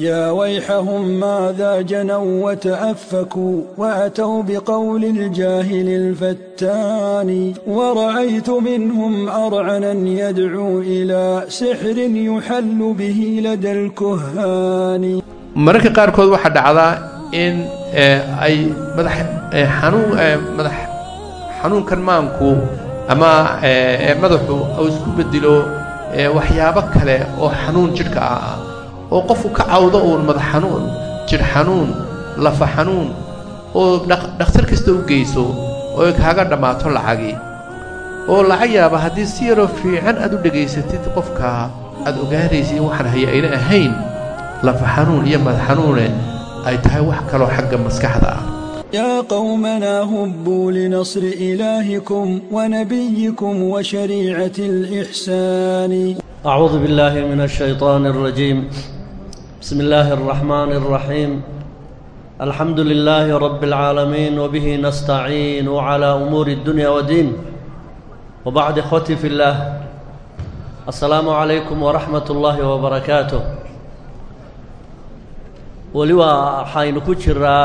يا ويحهم ماذا جنوا وتأفكوا وأتوا بقول الجاهل الفتان ورأيت منهم أرعنا يدعو إلى سحر يحل به لدى الكهان mararka qaarkood waxaa dhacdaa in ay madax xanuun madax xanuunkan maanku ama madaxu uu isku bedelo waxyaabo kale oo xanuun jidhka ah oo qofku ka cawdo uun madax xanuun jidh xanuun lafa xanuun oo dhakhtar kasta u geyso oo kaaga dhammaato lacagii oo laga yaaba haddii si yaroo fiican aad u dhegaysatid qofka aad ogaanaysa in waxaan haya ayna ahayn. Lafa xanuun iyo madax xanuune ay tahay wax kaloo xagga maskaxda ah. Yaa qowmanaa hubbuu linasri ilaahikum wanabiyikum washariicati alixsaani acuudu billaahi min alshaytaani alrajiim بسم الله الرحمن الرحيم الحمد لله رب العالمين وبه نستعين على أمور الدنيا والدين وبعد إخوتي في الله السلام عليكم ورحمة الله وبركاته ولوا حين كجرا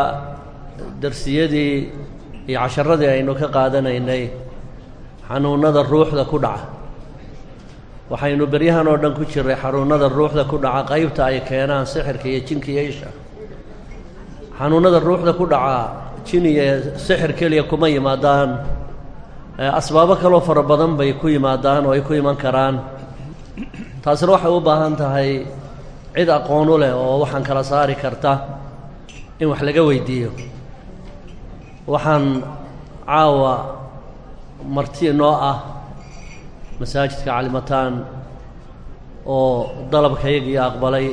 darsiyadii iyo casharadii aynu ka qaadanaynay xanuunnada ruuxda ku dhaca waxaynu beryahan oo dhan ku jiray xanuunnada ruuxda ku dhaca qaybta ay keenaan sixirka iyo jinka iyo isha. Xanuunnada ruuxda ku dhaca jin iyo sixir keliya kuma yimaadaan. Asbaabo kaloo fara badan bay ku yimaadaan oo ay ku iman karaan. Taasina waxay u baahan tahay cid aqoon u leh oo waxaan kala saari karta in wax laga weydiiyo. Waxaan caawa marti noo ah masaajidka calimataan oo dalabkayagii aqbalay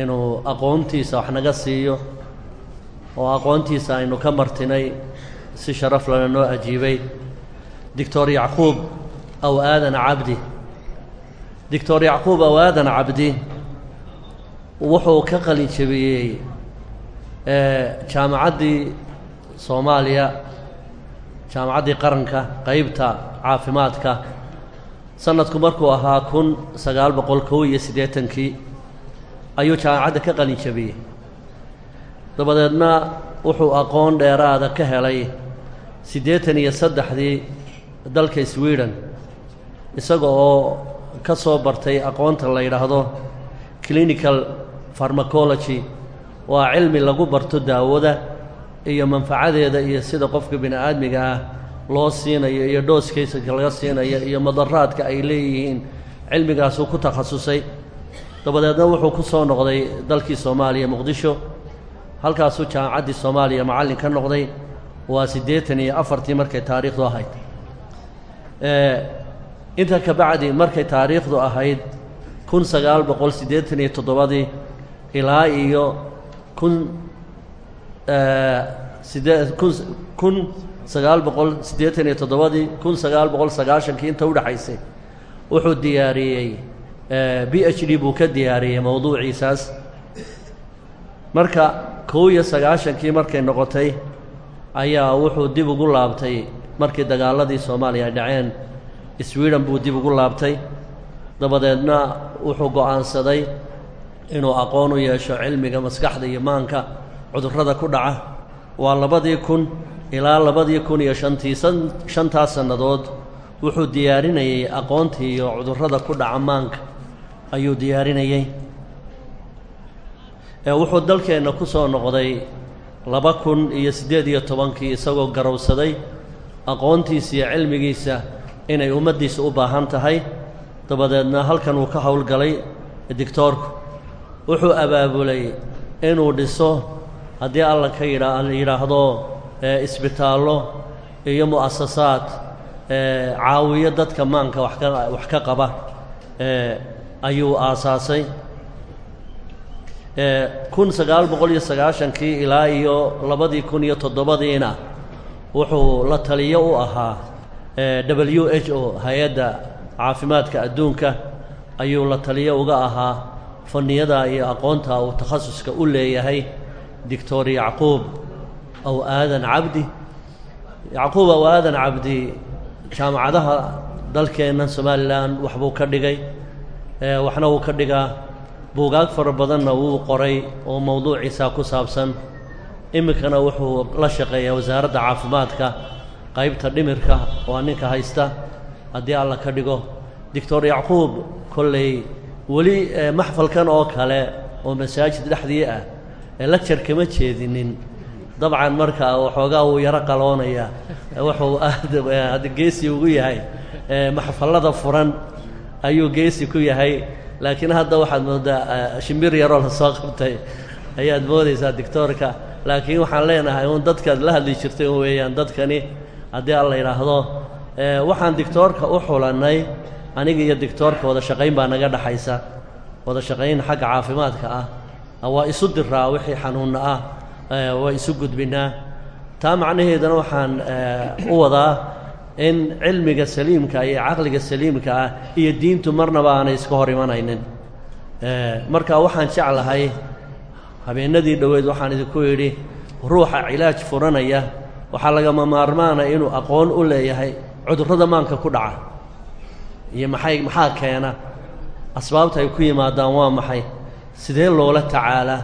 inuu aqoontiisa wax naga siiyo oo aqoontiisa aynu ka martinay si sharaf lana noo ajiibay. Doctor yacquub aw aadan cabdi. Doctor yacquub aw aadan cabdi wuxuu ka qalin jebiyey jaamacaddii soomaaliya jaamacaddii qaranka qeybta caafimaadka sanadku markuu ahaa kun sagaal boqol kow iyo siddeetankii ayuu jaamacadda ka qalin jabiyey dabadeedna wuxuu aqoon dheeraada ka helay siddeetan iyo saddexdii dalka sweden isaga oo ka soo bartay aqoonta la yidhaahdo clinical pharmacology. Waa cilmi lagu barto daawada iyo manfacadeeda iyo sida qofka bini aadmiga ah loo siinayo iyo dhooskaysa laga siinayo iyo madaraadka ay leeyihiin cilmigaasuu ku takhasusay. Dabadeedna wuxuu ku soo noqday dalkii soomaaliya muqdisho. Halkaasuu jaamacaddii soomaaliya macallin ka noqday. Waa siddeetan iyo afartii markay taariikhdu ahayd. Inta ka bacdi markay taariikhdu ahayd kun sagaal boqol siddeetan iyo toddobadii ilaa iyo kun kun kun sagaal boqol siddeetan iyo toddobadii kun sagaal boqol sagaashankii inta udhexaysay wuxuu diyaariyey b h d buu ka diyaariyey mowduuciisaas marka kow iyo sagaashankii markay noqotay ayaa wuxuu dib ugu laabtay markii dagaaladii soomaaliya ay dhaceen. Sweden buu dib ugu laabtay. Dabadeedna wuxuu go'aansaday inuu aqoon u yeesho cilmiga maskaxda iyo maanka cudurrada ku dhaca. Waa labadii kun ilaa labadii kun iyo shantii shantaas sannadood wuxuu diyaarinayey aqoontii iyo cudurrada ku dhaca maanka ayuu diyaarinayey wuxuu dalkeenna ku soo noqday laba kun iyo siddeed iyo tobankii isagoo garowsaday aqoontiisa iyo cilmigiisa inay ummaddiisa u baahan tahay. Dabadeedna halkan uu ka howlgalay dictoorku wuxuu abaabulay inuu dhiso haddii alla ka yidha yidhaahdo isbitaallo iyo mu'asasaad caawiyo dadka maanka wax ka wax ka qaba ayuu aasaasay. Kun sagaal boqol iyo sagaashankii ilaa iyo labadii kun iyo toddobadiina wuxuu la taliyo u ahaa w h o hay'adda caafimaadka adduunka. Ayuu la taliyo uga ahaa faniyada iyo aqoonta uu takhasuska u leeyahay doctor yacquub aw aadan cabdi yacquub aw aadan cabdi jaamacadaha dalkeenna somalilan waxbuu ka dhigay waxna wuu ka dhigaa buugaag fara badanna wuu qoray oo mowduuciisa ku saabsan iminkana wuxuu la shaqeeyaa wasaaradda caafimaadka qaybta dhimirka waa ninka haysta haddii alla ka dhigo doctor yacquub kolley weli maxfalkan oo kale oo masaajid dhexdii ah ee lecture kama jeedinin dabcan marka waxoogaa wuu yaro qaloonayaa wuxuu aad geesi ugu yahay maxfallada furan ayuu geesi ku yahay. Laakiin hadda waxaad moodaa shimbir yaroo la soo qabtay ayaad moodaysaa dictoorka laakiin waxaan leenahay uun dadkaad la hadli jirtay un weeyaan dadkani haddii alla yidhaahdo waxaan dictoorka u xulannay aniga iyo dictoorka wada shaqayn baa naga dhexaysa wada shaqayn xagga caafimaadka ah waa isu diraa wixii xanuunna ah waa isu gudbinaa. Taa macnaheedana waxaan u wadaa in cilmiga saliimka iyo caqliga saliimka ah iyo diintu marnaba aanay iska hor imanaynin. Marka waxaan jeclahay habeenadii dhoweed waxaan idinku yidhi ruuxa cilaaj furanaya waxaa lagama maarmaana inuu aqoon u leeyahay cudurrada maanka ku dhaca. Iyo maxay maxaa keena? Asbaabta ay ku yimaadaan waa maxay? Sidee loola tacaalaa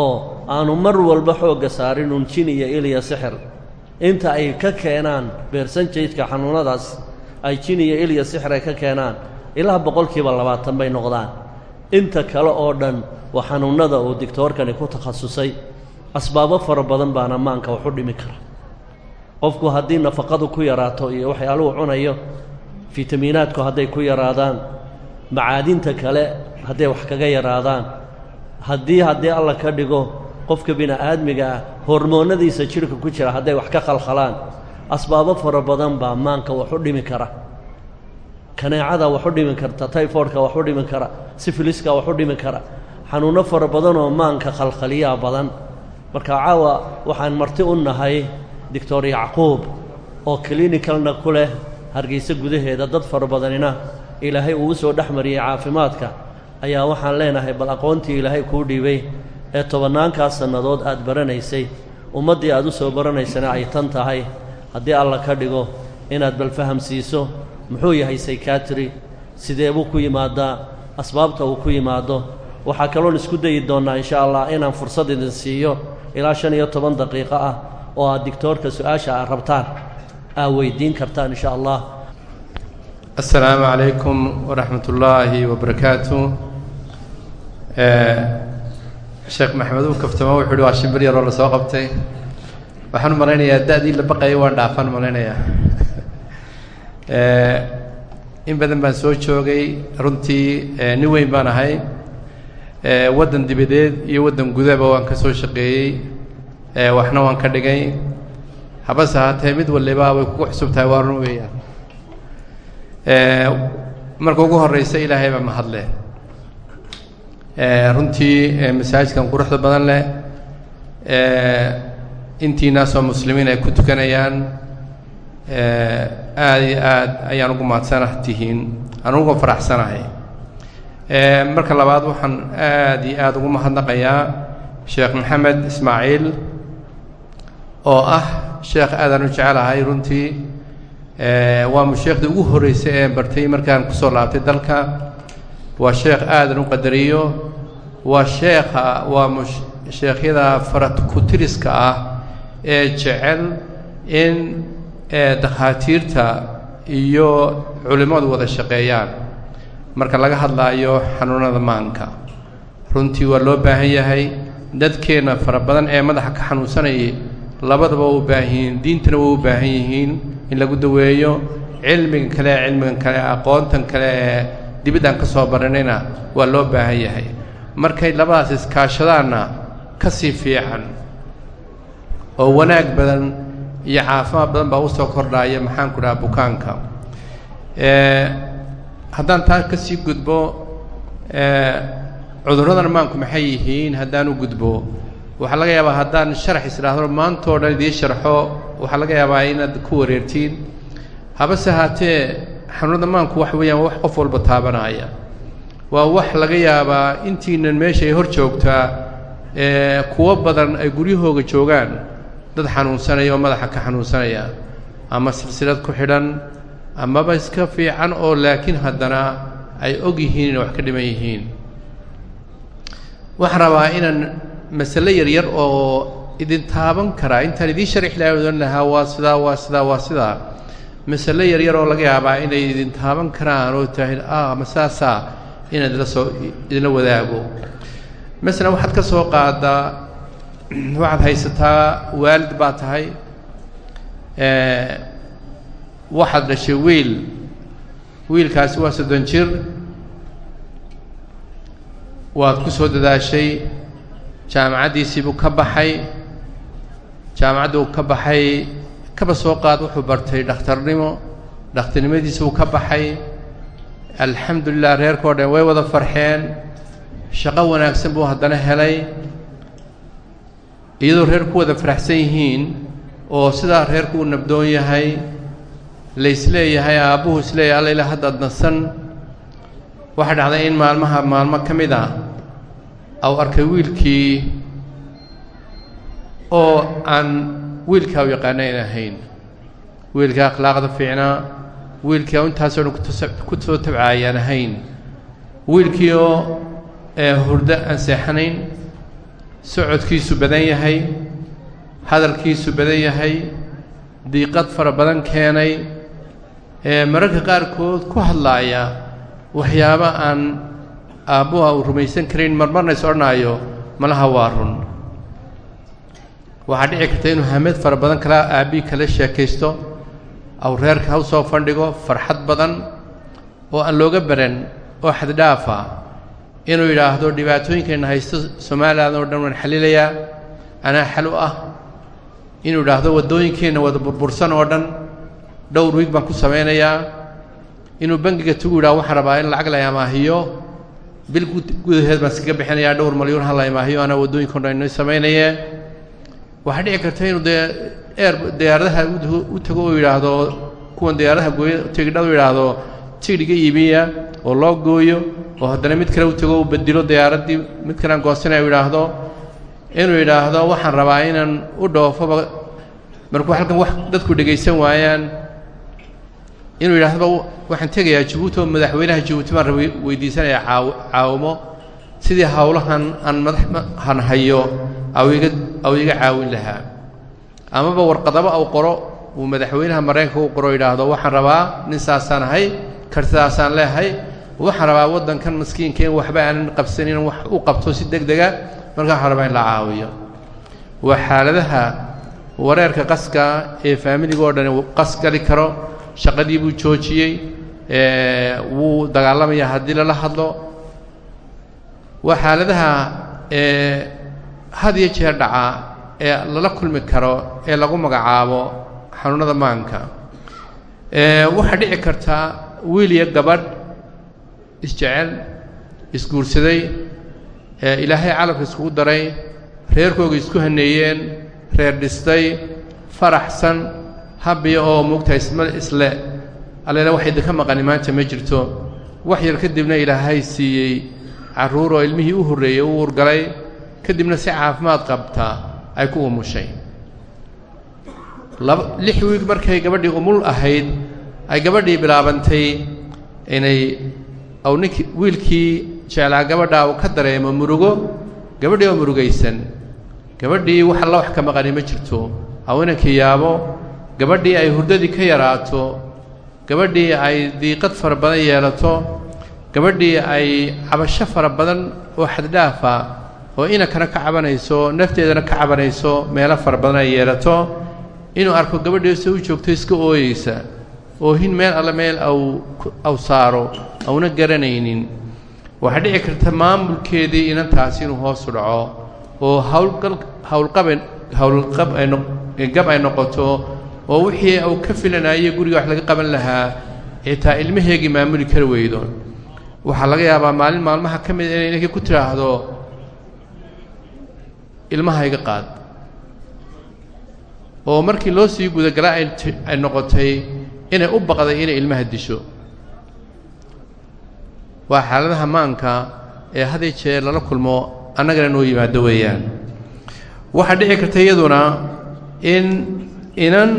oo aanu mar walba xoogga saarin un jin iliya sixir. Inta ay ka keenaan beersanjaydka xanuunadaas ay jin iyo iliya sixir ay ka keenaan ilaa boqolkiiba labaatan bay noqdaan. Inta kale oo dhan waa xanuunnada uu dictoorkani ku takhasusay. Asbaabo fara badan baana maanka wax u dhimi kara. Qofku haddii nafaqadu ku yaraato iyo waxyaaluhu cunayo fitamiinaadku hadday ku yaraadaan macaadinta kale hadday wax kaga yaraadaan haddii haddii alla ka dhigo qofka bini'aadmiga ah hormoonnadiisa jidhka ku jira hadday wax ka khalkhalaan asbaabo fara badan baa maanka wax u dhimi kara. Kaneecada wax u dhimi karta tayfoodhka wax u dhimi kara sifiliska wax u dhimi kara. Xanuunno fara badanoo maanka khalkhaliyaa badan. Marka caawa waxaan marti u nahay doctor yacquub oo clinicalna ku leh hargeysa gudaheeda dad fara badanina. Ilaahay uu u soo dhex mariyey caafimaadka ayaa waxaan leenahay bal aqoontii ilaahay kuu dhiibay ee tobannaankaas sannadood aad baranaysay. Ummaddii aad u soo baranaysana ay tan tahay. Haddii alla ka dhigo inaad bal faham siiso muxuu yahay psychiatry? Sidee buu ku yimaadaa asbaabta uu ku yimaado waxaa kaloon isku dayi doonnaa insha allah inaan fursad idin siiyo ilaa shan iyo toban daqiiqo ah oo aad dictoorka su'aasha aad rabtaan. Aad weydiin kartaan insha allah. Asalaamu calaykum waraxmat ullaahi wabarakaatu sheekh maxamed uu kaftamo wuxuu uhi waa shimbir yaroo la soo qabtay. Waxaan u malaynayaa da-dii la baqayay waan dhaafaan malaynayaa. In badan baan soo joogay runtii nin weyn baan ahay. Waddan dibadeed iyo waddan gudaba waan ka soo shaqeeyey. Waxna waan ka dhigay. Habase haatee mid waliba way kugu cusub tahay waa run weeyaan marka ugu horreysa ilaahay baa mahadle runtii masaajidkan quruxda badan leh intiinaasoo muslimiin ay ku tukanayaan aada iyo aad ayaan ugu mahadsanah tihiin aan ugu faraxsanahay. Marka labaad waxaan aada iyo aada ugu mahadnaqayaa sheekh maxamed ismaaciil oo ah sheekh aadaan u jecelahay runtii. Waa musheekhdii ugu horreysay ee bartay markaan ku soo laabtay dalka waa sheekh aadan u qadariyo. Waa sheekha waa sheekhyada farakutiriska ah ee jecel in dakhaatiirta iyo culimmadu wada shaqeeyaan. Marka laga hadlaayo xanuunada maanka runtii waa loo baahan yahay. Dadkeenna fara badan ee madaxa ka xanuunsanayay labadaba waa u baahan yihiin diintana waa u baahan yihiin in lagu daweeyo. Cilmigan kale ee cilmigan kale aqoontan kale ee dibiddaan ka soo baranayna waa loo baahan yahay. Markay labadaas iskaashadaanna ka sii fiican oo wanaag badan iyo caafimaad badan baa u soo kordhaaya maxaan ku dhaha bukaanka. Haddaan taa ka sii gudbo cudurradan maanku maxay yihiin? Haddaan u gudbo waxaa laga yaabaa haddaan sharax isdhaahdo maantoo dhan idiin sharxo waxaa laga yaabaa inaad ku wareertiin. Habase haatee xanuunada maanku wax weeyaan wax qof walba taabanaya. Waa wax laga yaabaa intiinan meesha ay hor joogtaa kuwo badan ay guryahooga joogaan dad xanuunsanaya oo madaxa ka xanuunsanaya. Ama silsilad ku xidhan amaba iska fiican oo laakiin haddana ay og yihiin inay wax ka dhiman yihiin. Waxaan rabaa inaan masale yaryar oo idin taaban karaa. Intaan idiin sharix odan lahaa waa sidaa waa sidaa waa sidaa masale yaryar oo laga yaabaa inay idin taaban karaan oo tahay ah ma saasaa inaan idila soo idinla wadaago. Masalan waxaad ka soo qaadaa waxaad haysataa waalid baa tahay waxaad dhashay wiil. Wiilkaasi waa soddon jir. Waad ku soo dadaashay jaamacaddiisiibuu ka baxay. Jaamacadduu ka baxay kaba soo qaad wuxuu bartay dhakhtarnimo. Dhakhtarnimadiisibuu ka baxay. Alxamdu lilah reerkao dhan way wada farxeen. Shaqo wanaagsan buu haddana helay. Iyadoo reer ku wada faraxsan yihiin oo sidaa reerku uu nabdoon yahay laysleeyahay aabbuhu is leeyahay alla ila haddaad nasan waxaa dhacday in maalmaha maalmo ka mid ah au arkay wiilkii oo aan wiilkaa u yaqaana in ahayn wiilkaa akhlaaqda fiicnaa wiilkii oo intaasoo dhan ku soo tabcaayaan ahayn wiilkii oo hurdo aan seexanayn socodkiisu badan yahay hadalkiisu badan yahay diiqad fara badan keenay mararka qaarkood ku hadlaaya waxyaabo aan aabbuha uu rumaysan karayn marmarna is odhanaayo malaha waa run waxaa dhici karta inuu hameed fara badan kala aabbii kala sheekaysto aw reerka u soo fandhigo farxad badan oo aan looga baran oo xaddhaafa inuu yidhaahdo dhibaatooyinkayna haysto somalilan oo dhan waan xalilayaa anaa xal u ah. Inuu yidhaahdo waddooyinkeenna wada burbursan oo dhan dhowr wiig baan ku samaynayaa inuu bangiga tugu yidhaha waxaan rabaa in lacag la imaahiyo bil gudaheed baan iskaga bixinayaa dhowr malyuun ha la imaahiyo anaa waddooyinka dhan inoo samaynaye waxaa dhici karta inuu dee eer u tago oo yidhaahdo kuwan diyaaradaha gooya tigidhada u yidhaahdo iibiya oo loo gooyo oo haddana mid kale u tago uu bedilo diyaaraddii mid kalean goosanaya u yidhaahdo. Inuu yidhaahdo waxaan rabaa inaan u dhoofoba markuu halkan wax dadku dhegaysan waayaan. Inuu yidhaahdoba waxaan tegayaa jabuuti oo madaxweynaha jabuuti baan raba weydiisanayaa caaw sidii howlahan aan madaxhan hayo aw iga aw caawin lahaa. Amaba warqadaba au qoro uu madaxweynaha maraykanka u qoro yidhaahdo waxaan rabaa nin saasaan ahay kartidaasaan leehay waxaan rabaa waddankan maskiinka in waxba aanan qabsanin wax u qabto si deg dega markaa waxaan rabaa in la caawiyo. Waa xaaladaha wareerka qaska ee faamiliga oo dhan qas gali karo shaqadii buu joojiyey wuu dagaalamayaa haddii lala hadlo waa xaaladaha had iyo jeer dhaca ee lala kulmi karo ee lagu magacaabo xanuunada maanka. Waxaa dhici karta wiil iyo gabadh isjecel isguursaday ilaahay calabka iskugu daray reerkooga isku haneeyeen reer dhistay faraxsan habiya oo muugtahay isma isle. Alleele wax idinka maqani maanta ma jirto. Wax yar kadibna ilaahay siiyey carruur oo ilmihii u horreeyey u uurgalay kadibna si caafimaad qabta ay ku umushay. Lix wiig markay gabadhii umul ahayd ay gabadhii bilaabantay inay aw ninkii wiilkii jeclaa gabadha uu ka dareemo murugo gabadhii oo murugaysan gabadhii wax alla wax ka maqani ma jirto aw inankii yaabo gabadhii ay hurdadii ka yaraato gabadhii ay diiqad fara badan yeelato gabadhii ay cabasho fara badan oo xaddhaafa oo inankana ka cabanayso nafteedana ka cabanayso meelo fara badan ay yeelato inuu arko gabadhiisa u joogto iska ooyeysa oohin meel alle meel aw saaro awna garanaynin. Waxaa dhici karta maamulkeedii inantaasi inuu hoosu dhaco oo hawlgal hawlqab ay no gab ay noqoto oo wixii uu ka filanayay guriga wax laga qaban lahaa xitaa ilmaheegii maamuli kari weydo waxaa laga yaabaa maalin maalmaha ka mid inay ninkii ku tidhaahdo ilmaha iga qaad. Oo markii loo sii gudagala ay ay noqotay inay u baqday inay ilmaha disho. Waa xaaladaha maanka ee had jeer lala kulmo annagana noo yimaado weeyaan. Waxaa dhici karta iyaduna in inan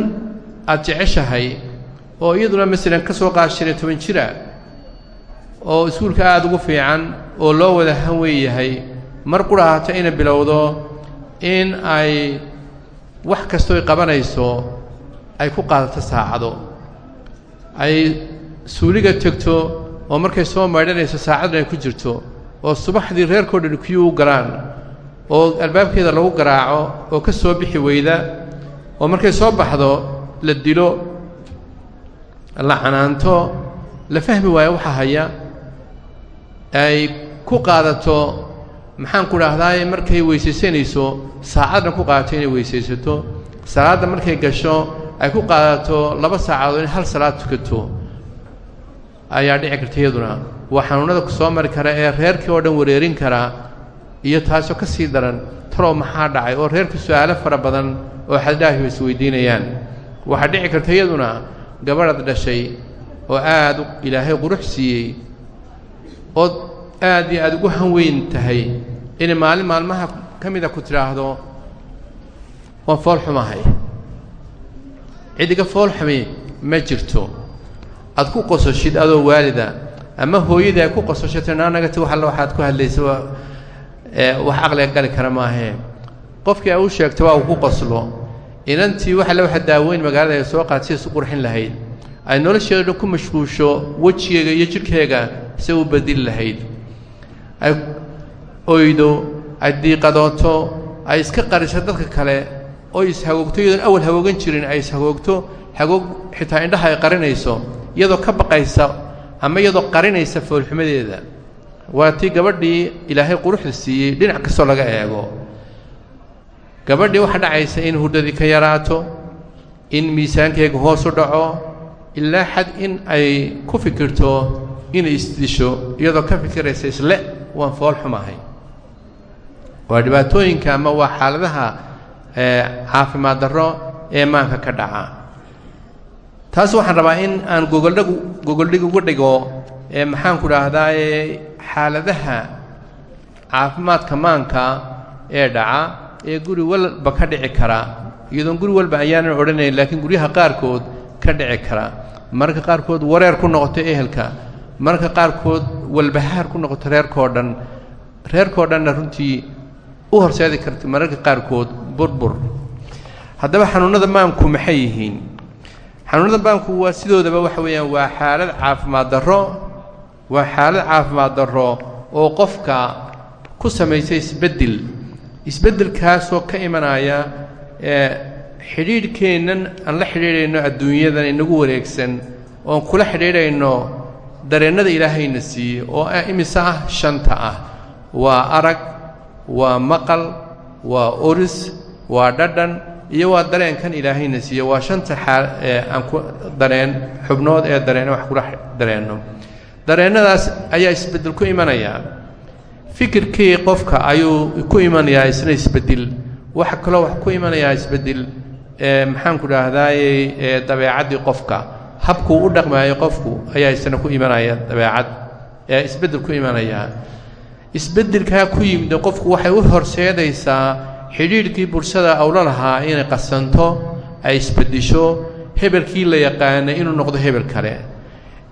aad jeceshahay oo iyaduna masalan ka soo qaashiray toban jira oo iskuulka aada ugu fiican oo loo wada han weeyahay mar qura ahaato inay bilowdo in ay wax kastoo ay qabanayso ay ku qaadato saacado. Ay suuliga tegto oo markay soo maydhanayso saacaddan ay ku jirto oo subaxdii reerkao dhan kuyuu galaan oo albaabkeeda lagu garaaco oo ka soo bixi weyda oo markay soo baxdo la dilo la canaanto la fahmi waayo waxa haya ay ku qaadato maxaan ku dhahdaay markay weysaysanayso saacaddan ku qaadato inay weysaysato salaadda markay gasho ay ku qaadato laba saacadood in hal salaad tukato ayaa dhici karta iyaduna. Waa xanuunada ku soo mari kara ee reerkii oo dhan wareerin kara iyo taasoo ka sii daran talow maxaa dhacay oo reerku su'aalo fara badan oo xaddhaafiba isweydiinayaan waxaa dhici karta iyaduna gabadhaad dhashay oo aad ilaahay qurux siiyey ood aad iyo aad ugu hanweyn tahay inay maalin maalmaha ka mida ku tidhaahdo waan fool xumahay. Cidiga fool xumi ma jirto. Aad ku qososhid adoo waalida ama hooyadii ay ku qososhato naanagati wax alla waxaad ku hadlaysa waa wax aqliga gali kara maahee qofkii ay u sheegto waa uu ku qoslo. Inantii wax alle waxa daaweyn magaalada ay soo qaad si isu qurxin lahayd. Ay nolosheeda dhan ku mashquusho wejigeega iyo jidhkeega si u bedeli lahayd. Ay oydo ay diiqadooto ay iska qariso dadka kale oo ishagoogto iyadoon awal hagoogan jirin ay ishagoogto hagoog xitaa indhaha ay qarinayso iyadoo ka baqaysa ama iyadoo qarinaysa foolxumadeeda. Waa tii gabadhii ilaahay quruxda siiyey dhinac kastoo laga eego. Gabadhii waxaa dhacaysa in hurdadii ka yaraato in miisaankeega hoos u dhaco ilaa xad in ay ku fikirto inay isdisho iyadoo ka fikiraysa isle waan fool xumahay. Waa dhibaatooyinka ama waa xaaladaha caafimaad darro ee maanka ka dhaca. Taas waxaan rabaa in aan gogoldhagu gogoldhig uga dhigo ee maxaanku dhaahdaaye xaaladaha caafimaadka maanka ee dhaca ee guri walba ka dhici kara. Iyadoon guri walba ayaanan odhanayn laakiin guryaha qaarkood ka dhici kara. Mararka qaarkood wareer ku noqoto ehelka mararka qaarkood walbahaar ku noqoto reerkao dhan reerkao dhanna runtii u horseedi karta mararka qaarkood burbur. Haddaba xanuunnada maanku maxay yihiin? Xanuunnada maanku waa sidoodaba waxa weeyaan waa xaalad caafimaad darro waa xaalad caafimaad darro oo qofka ku samaysa isbeddel isbeddelkaasoo ka imanaya ee xidhiidhkeennan aan la xidhiidhayno adduunyadan inagu wareegsan oon kula xidhiidhayno dareennada ilaahayna siiyey oo imise ah shanta ah. Waa arag waa maqal waa oris waa dhadhan iyo waa dareenkan ilaahayna siiye waa shanta xaal ee aan ku dareen xubnood ee dareene wax kula dareenno. Dareennadaas ayaa isbeddel ku imanayaa fikirkii qofka ayuu ku imanayaa isna isbeddel. Waxa kaloo wax ku imanayaa isbeddel ee maxaanku dhaahdaaye ee dabeecaddii qofka habkuu u dhaqmaayo qofku ayaa isna ku imanaya dabeecad ee isbeddel ku imanaya. Isbeddelkaa ku yimid qofku waxay u horseedaysaa xidhiidhkii bulshada awla lahaa inay qasanto ay isbeddisho hebelkii la yaqaanay inuu noqdo hebel kale.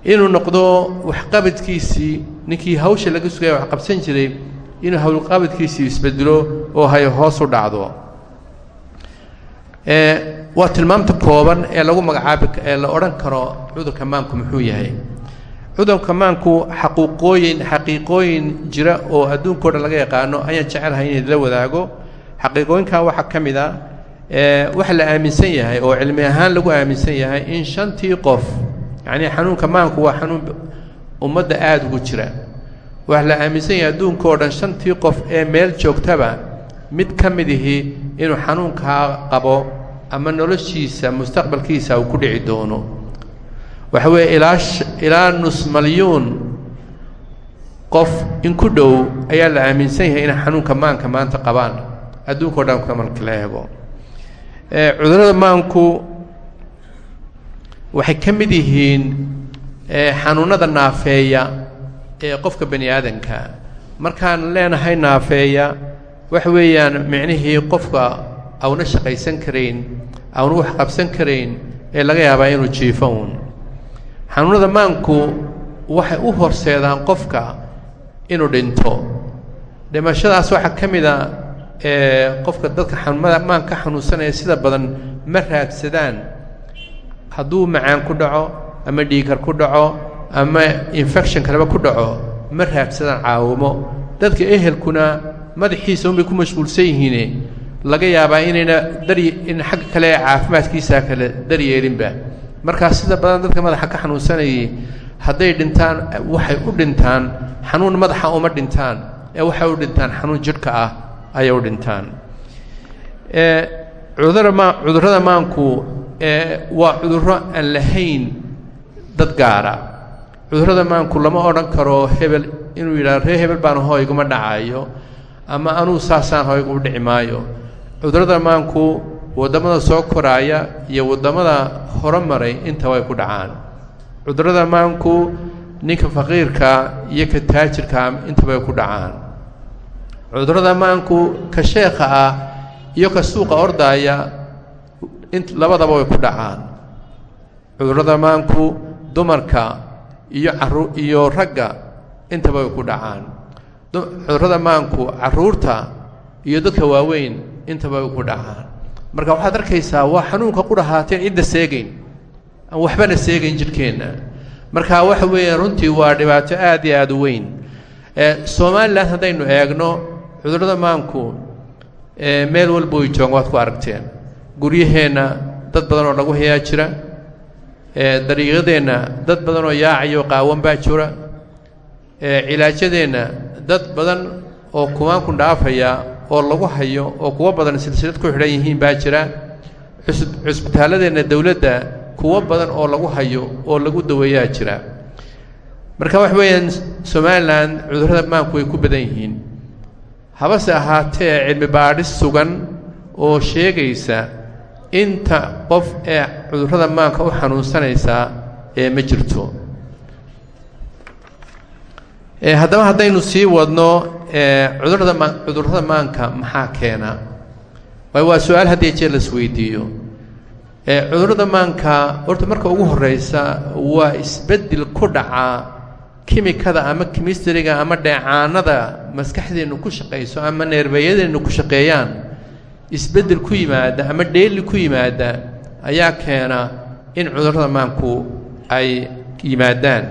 Inuu noqdo waxqabadkiisii ninkii hawsha laga sugaya wax qabsan jiray inuu howlqabadkiisii isbeddelo oo hay hoos u dhacdo waa tilmaamta kooban ee lagu magacaabi ee la odhan karo cudurka maanku muxuu yahay. Cudurka maanku xaquuqooyin xaqiiqooyin jira oo adduunkao dhan laga yaqaano ayaan jecelahay inay la wadaago. Xaqiiqooyinkan waxaa ka mid a waxa la aaminsan yahay oo cilmi ahaan lagu aaminsan yahay in shantii qof yacnii xanuunka maanku waa xanuun ummadda aada ugu jira. Waxa la aaminsan yahay adduunka oo dhan shantii qof ee meel joogtaba mid ka mid ihi inuu xanuunkaa qabo ama noloshiisa mustaqbalkiisa uu ku dhici doono. Waxa weeye ilaa ilaa nus malyuun qof in ku dhow ayaa la aaminsan yahay inay xanuunka maanka maanta qabaan. Adduunkao dhan ka marka la eego cudurrada maanku waxay ka mid yihiin xanuunnada naafeeya ee qofka bani aadanka markaan leenahay naafeeya waxa weeyaan micnihii qofka auna shaqaysan karayn auna wax qabsan karayn ee laga yaabaa inuu jiifo uun. Xanuunnada maanku waxay u horseedaan qofka inuu dhinto. Dhimashadaas waxaa ka mid a qofka dadka maan ka xanuunsanaya sida badan ma raagsadaan hadduu macaan ku dhaco ama dhiigar ku dhaco ama infection kaleba ku dhaco ma raagsadaan caawimo dadka ehelkuna madaxiisa unbay ku mashquulsan yihiine laga yaabaa inayna dari in xagga kale caafimaadkiisaa kale daryeelinba markaa sida badan dadka madaxa ka xanuunsanayay hadday dhintaan waxay u dhintaan xanuun madaxa uma dhintaan. Ee waxay u dhintaan xanuun jidhka ah ayay u dhintaan. Cudurrada maanku waa cudurro aan lahayn dad gaara. Cudurrada maanku lama odhan karo hebel inuu yidhahdo ree hebel baan hoo iguma dhacayo ama anuu saasaan hoo iguma dhici maayo cudurrada maanku waddamada soo koraaya iyo waddamada horomaray inta way ku dhacaan. Cudurrada maanku ninka faqiirka iyo ka taajirka intaba way ku dhacaan. Cudurrada maanku ka sheekha ah iyo ka suuqa ordaaya labadaba way ku dhacaan. Cudurrada maanku dumarka iyo caru iyo ragga intaba way ku dhacaan. Cudurrada maanku carruurta iyo dadka waaweyn intaba ku dhacaan marka waxaad arkaysaa waa xanuunka qudhahaateen cidda seegayn aan waxbana seegayn jidhkeenna. Marka waxa weeyaan runtii waa dhibaato aad iyo aada u weyn. Somalilan haddaynu eegno cudurrada maanku meel walba way joogan waad ku aragteen. Guryaheenna dad badan oo lagu hayaa jira dariiqyadeenna dad badan oo yaacayo qaawan baa jira cilaajyadeenna dad badan oo kumaanku dhaafaya oo lagu hayo oo kuwo badan silsilad ku xidhan yihiin baa jira. Cusb cusbitaalladeenna dowladda kuwo badan oo lagu hayo oo lagu daweeyaa jira. Marka waxa weeyaan somalilan cudurrada maanku way ku badan yihiin. Habase ahaatee cilmi baadhis sugan oo sheegaysa inta qof ee cudurrada maanka u xanuunsanaysaa ee ma jirto. Haddaba haddaynu sii wadno cudurrada maa cudurrada maanka maxaa keena? Waayo waa su'aal haddii jeer las weydiiyo cudurrada maanka horta marka ugu horreysa waa isbeddel ku dhaca kimikada ama kimistriga ama dheecaanada maskaxdeennu ku shaqayso ama neerbeeyadeennu ku shaqeeyaan. Isbeddel ku yimaada ama dheeli ku yimaada ayaa keena in cudurrada maanku ay yimaadaan.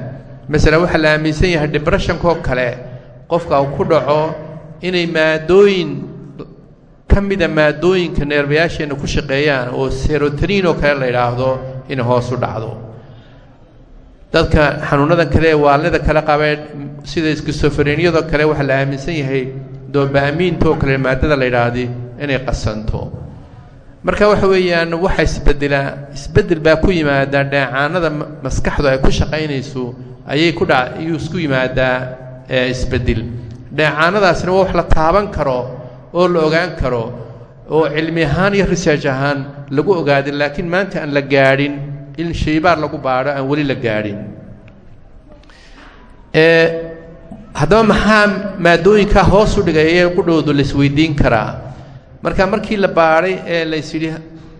Masalan waxaa la aaminsan yahay dibreshonkoo kale qofka ku dhaco inay maadooyin ka mida maadooyinka neerbayaasheenna ku shaqeeyaan oo serotaniin oo kale la yidhaahdo inay hoos u dhacdo. Dadka xanuunadan kale waalnida kale qabee sida skisofreniyadoo kale waxaa la aaminsan yahay doobaamiintoo kale maadada la yidhaahdi inay qasanto marka waxa weeyaan waxa isbedelaa isbeddel baa ku yimaada dheecaanada maskaxdu ay ku shaqaynayso ayay ku dha ayuu isku yimaadaa isbeddel dheecaanadaasina waa wax la taaban karo oo la ogaan karo oo cilmi ahaan iyo research ahaan lagu ogaaday laakiin maanta aan la gaadhin in shaybaar lagu baadho aan weli la gaadhin. Haddaba maxaa maadooyinkaa hoos u dhigay ee qudhoodu la isweydiin karaa? Marka markii la baadhay ee lays yidhi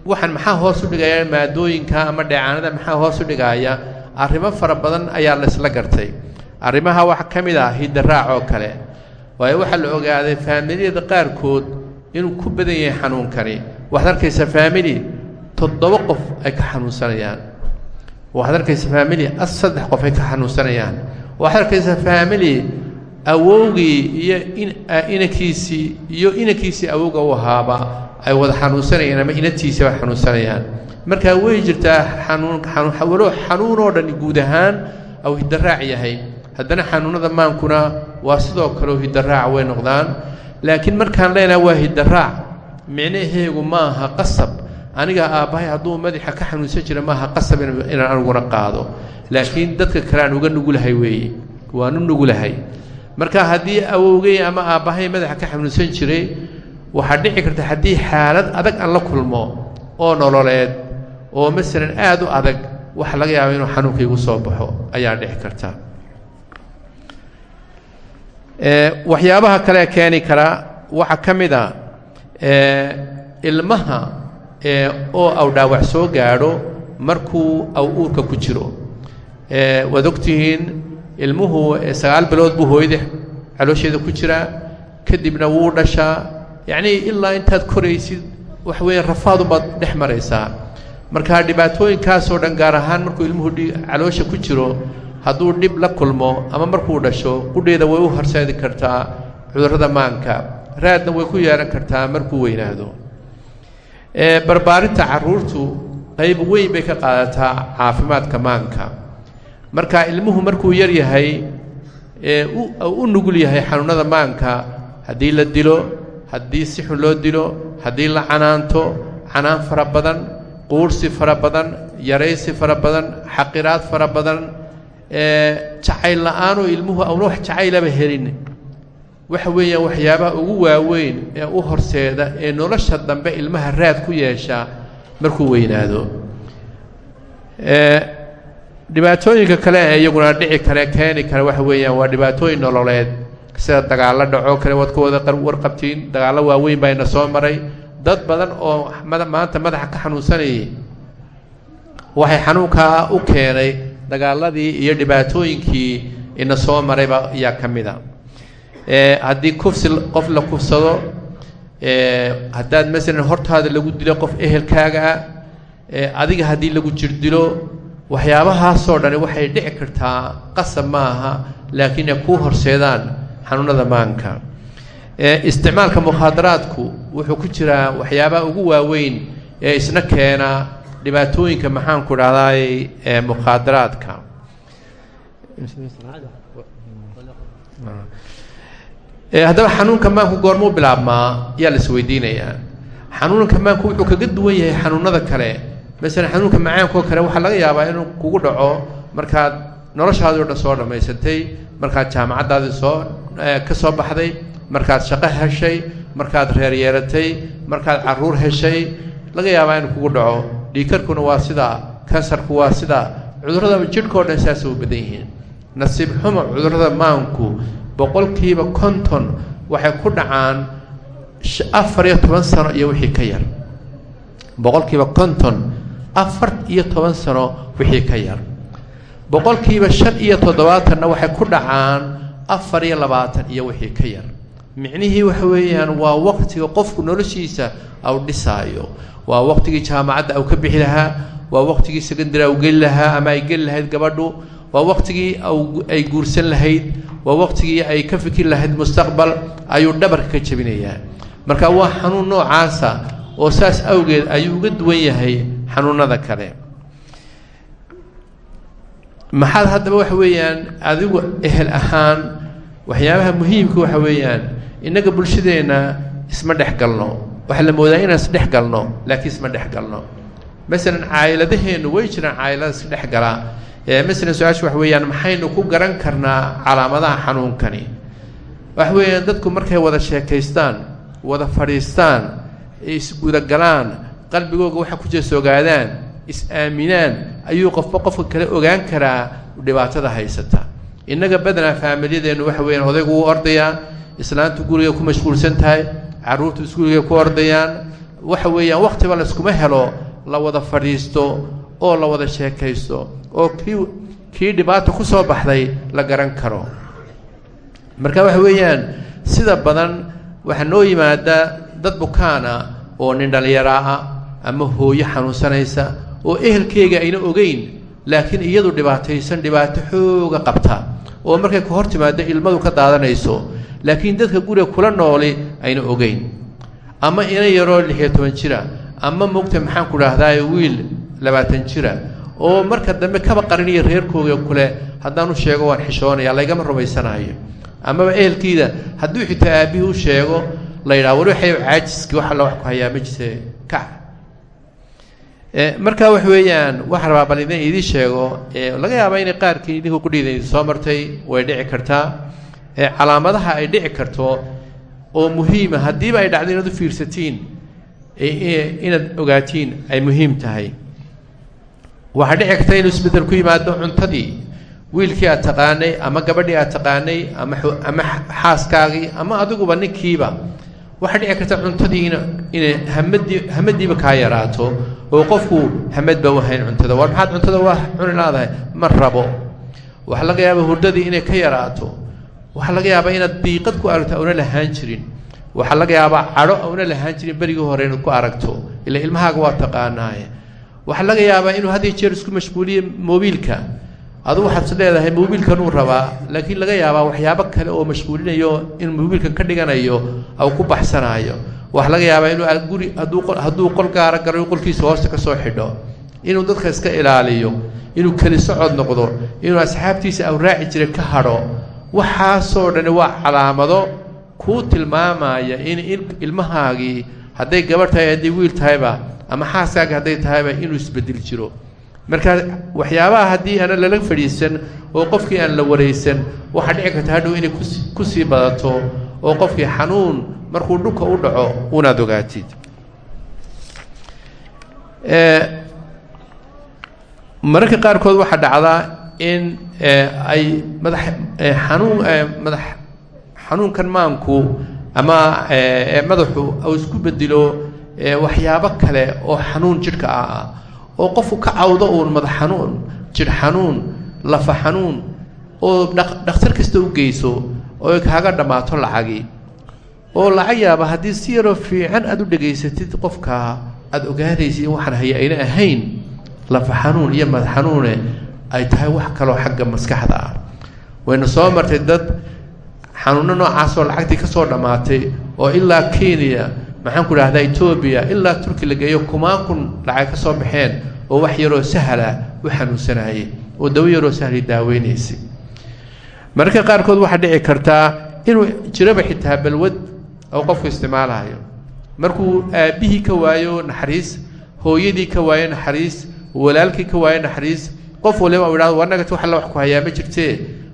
waxaan maxaa hoos u dhigaya maadooyinka ama dheecaanada maxaa hoos u dhigaya arrimo fara badan ayaa la isla gartay arrimaha waxaa ka mid ah hidaraac oo kale. Waayo waxaa la ogaaday faamiliyada qaarkood inuu ku badan yahay xanuunkani. Waxaad arkaysaa faamili toddoba qof ay ka xanuunsanayaan. Waxaad arkaysaa faamili saddex qof ay ka xanuunsanayaan. Waxaad arkaysaa faamili awowgii iyo inankiisii iyo inankiisii awowga u ahaaba ay wada xanuunsanayaan ama inantiisiiba xanuunsanayaan. Markaa way jirtaa xanuun walow xanuun oo dhan guud ahaan au hidaraac yahay haddana xanuunada maankuna waa sidoo kaleo hidaraac way noqdaan. Laakiin markaan leenaha waa hidaraac. Micnaheegu ma aha qasab. Aniga aabbahay hadduu madaxa ka xanuunsan jira maaha qasab inaan aniguna qaado. Laakiin dadka kale aan uga nugulahay weeye waanu nugulahay. Marka haddii awowgey ama aabbahay madaxa ka xanuunsan jiray waxaa dhici karta haddii xaalad adag aan la kulmo oo nololeed oo masalan aad u adag waxa laga yaaba inuu xanuunkaygu soo baxo ayaa dhici karta waxyaabaha kale keeni kara waxaa ka mid a ilmaha oo aw dhaawac soo gaadho markuu aw uurka ku jiro. Waad ogtihiin ilmuhu sagaal bilood buu hooyada caloosheeda ku jiraa kadibna wuu dhashaa. Yacnii ilaa intaad koraysid waxa weeyaan rafaadubaad dhex maraysaa. Marka dhibaatooyinkaasoo dhan gaar ahaan markuu ilmuhu caloosha ku jiro hadduu dhib la kulmo ama markuu dhasho qudheeda way u horseedi kartaa cudurrada maanka. Raadna way ku yeehan kartaa markuu weynaado. Barbaarinta carruurtu qayb weyn bay ka qaadataa caafimaadka maanka. Marka ilmuhu markuu yar yahay ee u nugul yahay xanuunada maanka haddii la dilo haddii si xun loo dilo haddii la canaanto canaan fara badan quursi fara badan yaraysi fara badan xaqiraad fara badan jacayl la'aanoo ilmuhu auna wax jacaylaba helin waxa weeyaan waxyaabaha ugu waaweyn ee u horseeda ee nolosha dambe ilmaha raad ku yeesha markuu weynaado. Dhibaatooyinka kale ee iyaguna dhici kare keeni kare waxa weeyaan waa dhibaatooyin nololeed. Sida dagaallo dhacoo kale waad ka wada warqabtiin dagaallo waaweyn baa ina soo maray. Dad badan oo maanta madaxa ka xanuunsanayay waxay xanuunkaa u keenay dagaaladii iyo dhibaatooyinkii ina soo marayba ayaa ka mid a. Haddii kufsi qof la kufsado haddaad masalan hortaada lagu dilo qof ehelkaaga ah adiga haddii lagu jirdilo waxyaabahaasoo dhani waxay dhici kartaa qasab ma aha laakiin ay kuu horseedaan xanuunada maanka. Isticmaalka mukhaadaraadku wuxuu ku jiraa waxyaabaha ugu waaweyn ee isna keena dhibaatooyinka maxaanku dhahdaay ee mukhaadaraadka. Haddaba xanuunka maanku goormuu bilaabmaa yaa la isweydiinayaa xanuunka maanku wuxuu kaga duwan yahay xanuunada kale. Masalan xanuunka macaankaoo kale waxaa laga yaabaa inuu kugu dhaco markaad noloshaadii o dhan soo dhammaysatay markaad jaamacaddaadii soo ka soo baxday markaad shaqo heshay markaad reer yeeratay markaad carruur heshay laga yaabaa inuu kugu dhaco dhiikarkuna waa sidaa kansarku waa sidaa cudurrada jidhkao dhan saasay u badan yihiin. Nasiib xumo cudurrada maanku boqolkiiba konton waxay ku dhacaan afar iyo toban sano iyo wixii ka yar. Boqolkiiba konton afar iyo toban sano wixii ka yar. Boqolkiiba shan iyo toddobaatanna waxay ku dhacaan afar iyo labaatan iyo wixii ka yar micnihii waxa weeyaan waa waqtiga qofku noloshiisa au dhisaayo. Waa waqtigii jaamacadda au ka bixi lahaa waa waqtigii secondary au geli lahaa ama ay geli lahayd gabadhu waa waqtigii ay guursan lahayd waa waqtigii ay ka fikir lahayd mustaqbal ayuu dhabarka ka jebinayaa marka waa xanuun noocaasa oo saas awgeed ayuu uga duwan yahay xanuunada kale. Maxaad haddaba waxa weeyaan adigu ehel ahaan waxyaabaha muhiimka waxa weeyaan innaga bulshadeenna isma dhex galno. Waxaa la moodaa inaan isdhex galno laakiin isma dhex galno. Masalan caayiladaheennu way jiraan caayilada isdhex galaa masalan su'aasha waxa weeyaan maxaynu ku garan karnaa calaamadaha xanuunkani. Waxa weeyaan dadku markay wada sheekaystaan wada fadhiistaan isgudagalaan qalbigooga waxa ku jees ogaadaan is-aaminaan ayuu qofba qofka kale ogaan karaa dhibaatada haysata. Innaga badanaa faamilyadeennu waxa weeyaan odaygu wuu ordayaa islaantu guriga ku mashquulsan tahay carruurtu isguriga ku ordayaan waxa weeyaan wakhtiba layskuma helo la wada fadhiisto oo la wada sheekaysto oo kii kii dhibaata ku soo baxday la garan karo. Marka waxa weeyaan sida badan waxaa noo yimaada dad bukaana oo nin dhallinyaraa ah ama hooyo xanuunsanaysa oo ehelkeyga ayna ogeyn laakiin iyadu dhibaataysan dhibaato xooga qabta. Oo markay ku hor timaado ilmadu ka daadanayso laakiin dadka guriga kula nooli ayna ogeyn. Ama ina yaroo lixiyo toban jira ama mugta maxaan ku dhahdaay wiil labaatan jira oo marka dambe kaba qariniyo reerkooga kule haddaanu sheego waan xishoonaya laygama rumaysanayo. Amaba ehelkiida hadduu xitaa aabbihii u sheego la yidhaha wali waxay caajiski wax alla wax ku hayaa ma jirte kac. Marka wax weeyaan waxa rabaa bal idin idii sheego laga yaabaa inay qaarkii idinku kudhiida soo martay way dhici kartaa calaamadaha ay dhici karto oo muhiima haddiiba ay dhacdo inaad u fiirsatiin inaad ogaatiin ay muhiim tahay. Waxaa dhici karta inuu isbeddel ku yimaado cuntadii wiilkii aad taqaanay ama gabadhii aad taqaanay ama ama xaaskaagii ama adiguba ninkiiba. Waxaa dhici karta cuntadii in inay hamadii hamadiiba kaa yaraato oo qofku hamadba u hayn cuntada. War maxaad cuntada waa cuni laadahay ma rabo. Waxaa laga yaaba hurdadii inay ka yaraato waxaa laga yaabaa inaad diiqad ku aragto auna lahaan jirin. Waxaa laga yaabaa cadho auna lahaan jirin berigii hore inaad ku aragto. Ila ilmahaaga waa taqaanaaye. Waxaa laga yaabaa inuu had iyo jeer isku mashquuliye mobiilka adu waxaad is leedahay mobiilkanuu rabaa. Laakiin laga yaabaa waxyaabo kale oo mashquulinayo inuu mobiilkan ka dhiganayo aw ku baxsanaayo. Waxaa laga yaabaa inuu guri hadduu qol gaara garo qolkiisa hoosta ka soo xidho. Inuu dadka iska ilaaliyo. Inuu keli socod noqdo. Inuu asxaabtiisa aw raaci jiray ka hadho waxaasoo dhani waa calaamado kuu tilmaamaya in ilmahaagii hadday gabadh tahay hadday wiil tahayba ama xaaskaaga hadday tahayba inuu isbeddel jiro. Markaa waxyaabaha haddii aana lala fadhiisan oo qofkii aan la waraysan waxaa dhici karta hadhow inay ku sii badato oo qofkii xanuun markuu dhulka u dhaco unaad ogaatid mararka qaarkood waxaa dhacdaa in ay madax xanuun madax xanuunkan maanku ama madaxu au isku bedelo waxyaabo kale oo xanuun jidhka ah oo qofku ka cawdo uun madax xanuun jidh xanuun lafa xanuun oo dhakhtar kasta u geyso oo kaaga dhammaato lacagi. Oo laga yaaba haddii si yaroo fiican aada u dhegaysatid qofka aada ogaanaysid in waxaan haya ayna ahayn lafa xanuun iyo madax xanuune ay tahay wax kaloo xagga maskaxda ah. Wayna soo martay dad xanuuno noocaasoo lacagtii ka soo dhammaatay oo ilaa kenya maxaan ku idhahdaa etoobiya ilaa turki la geeyo kumaan kun lacag ka soo baxeen oo wax yaroo sahla u xanuunsanayay oo dawo yaroo sahlay daaweynaysay mararka qaarkood waxaa dhici kartaa inuu jiraba xitaa balwad oo qofku isticmaalayo markuu aabbihii ka waayo naxariis hooyadii ka waayo naxariis walaalkii ka waayo naxariis qof waliba u idhahdo warnagat wax alla wax ku hayaa ma jirtee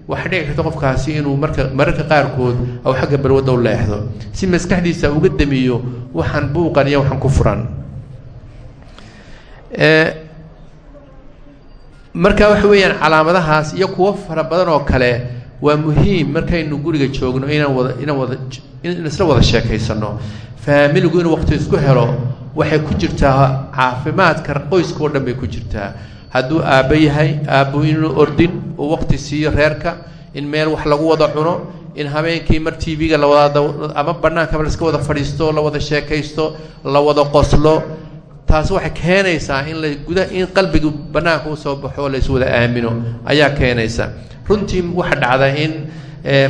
waxaa dhici karta qofkaasi inuu marka mararka qaarkood aw xagga balwadda u leexdo. Si maskaxdiisa uga damiyo waxaan buuqan iyo waxaan ku furan. Marka waxa weeyaan calaamadahaas iyo kuwo fara badan oo kale waa muhiim markaynu guriga joogno inaan wada inaan wada in isla wada sheekaysano faamiligu inuu waqti isku helo waxay ku jirtaa caafimaadka qoyska oo dhan bay ku jirtaa hadduu aabbo yahay aabbo inuu ordin uu waqti siiyo reerka in meel wax lagu wada cuno in habeenkii mar t v-ga la wada ama bannaankaba la iska wada fadhiisto la wada sheekaysto la wada qoslo taasi waxay keenaysaa in la guda in qalbigu bannaanka u soo baxo oo la iswada aamino. Ayaa keenaysa. Runtii waxaa dhacda in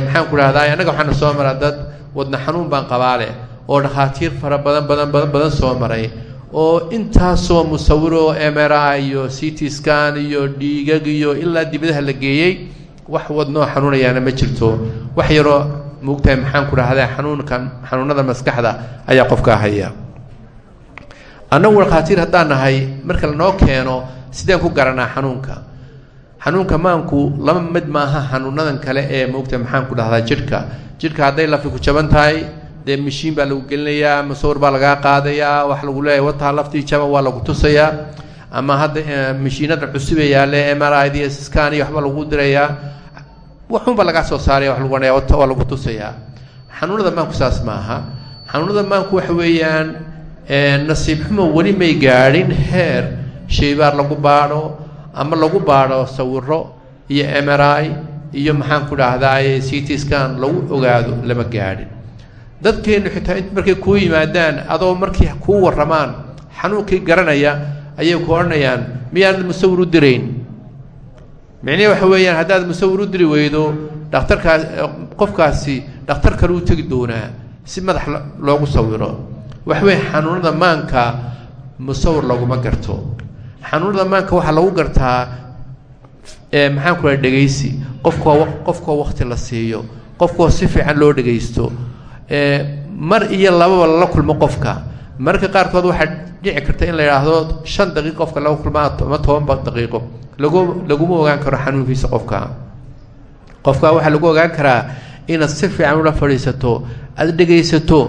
maxaan ku dhahdaa annaga waxaana soo mara dad wadna xanuun baan qabaale oo dhakhaatiir fara badan badan badan badan soo maray oo intaasoo musawiro mri iyo c t scan iyo dhiigag iyo ilaa dibadaha la geeyey wax wadnoo xanuunayaana ma jirto. Wax yaroo moogtahay maxaan ku dhahdaa xanuunkan xanuunada maskaxda ayaa qofkaa haya. Annagu dhakhaatiir haddaan nahay marka lanoo keeno sideen ku garanaa xanuunka. Xanuunka maanku laba mid maaha xanuunadan kale ee moogtahay maxaan ku dhahdaa jidhka jidhka hadday lafi ku jaban tahay dee mashiin baa lagu gelinayaa musawir baa lagaa qaadayaa waxa lagu leeyahay wataa laftii jaban waa lagu tusayaa ama hadda mashiinada cusube yaale m r i d scan iyo waxba lagu dirayaa waxunba lagaa soo saaraya wax lagu anaya waa lagu tusayaa. Xanuunada maanku saas maaha. Xanuunada maanku waxa weeyaan nasiib xumo weli may gaadhin heer shaybaar lagu baadho ama lagu baadho sawiro iyo m r i iyo maxaan ku c t scan lagu ogaado lama gaadhin dadkeennu xitaa markay kuu yimaadaan adoo markii kuu warramaan xanuunkii garanaya ayay ku odhanayaan miyaanad musawir u dirayn? Micnihi waxa weeyaan haddaad musawir u diri weydo dhakhtarkaas qofkaasi dhakhtar kale u tegi doonaa si madax loogu sawiro. Waxa weeye xanuunada maanka musawir laguma garto. Xanuunada maanka waxaa lagu gartaa maxaan ku dhaha dhegaysi qofkoo qofkoo wakti la siiyo. Qofkoo si fiican loo dhegaysto mar iyo lababa lala kulmo qofka. Mararka qaarkood waxaa dhici karta in la yidhaahdo shan daqiiqo qofka laga kulma ama tobanba daqiiqo. Lagu laguma ogaan karo xanuunkiisa qofka. Qofka waxaa lagu ogaan karaa inaad si fiican ula fadhiisato aada dhegaysato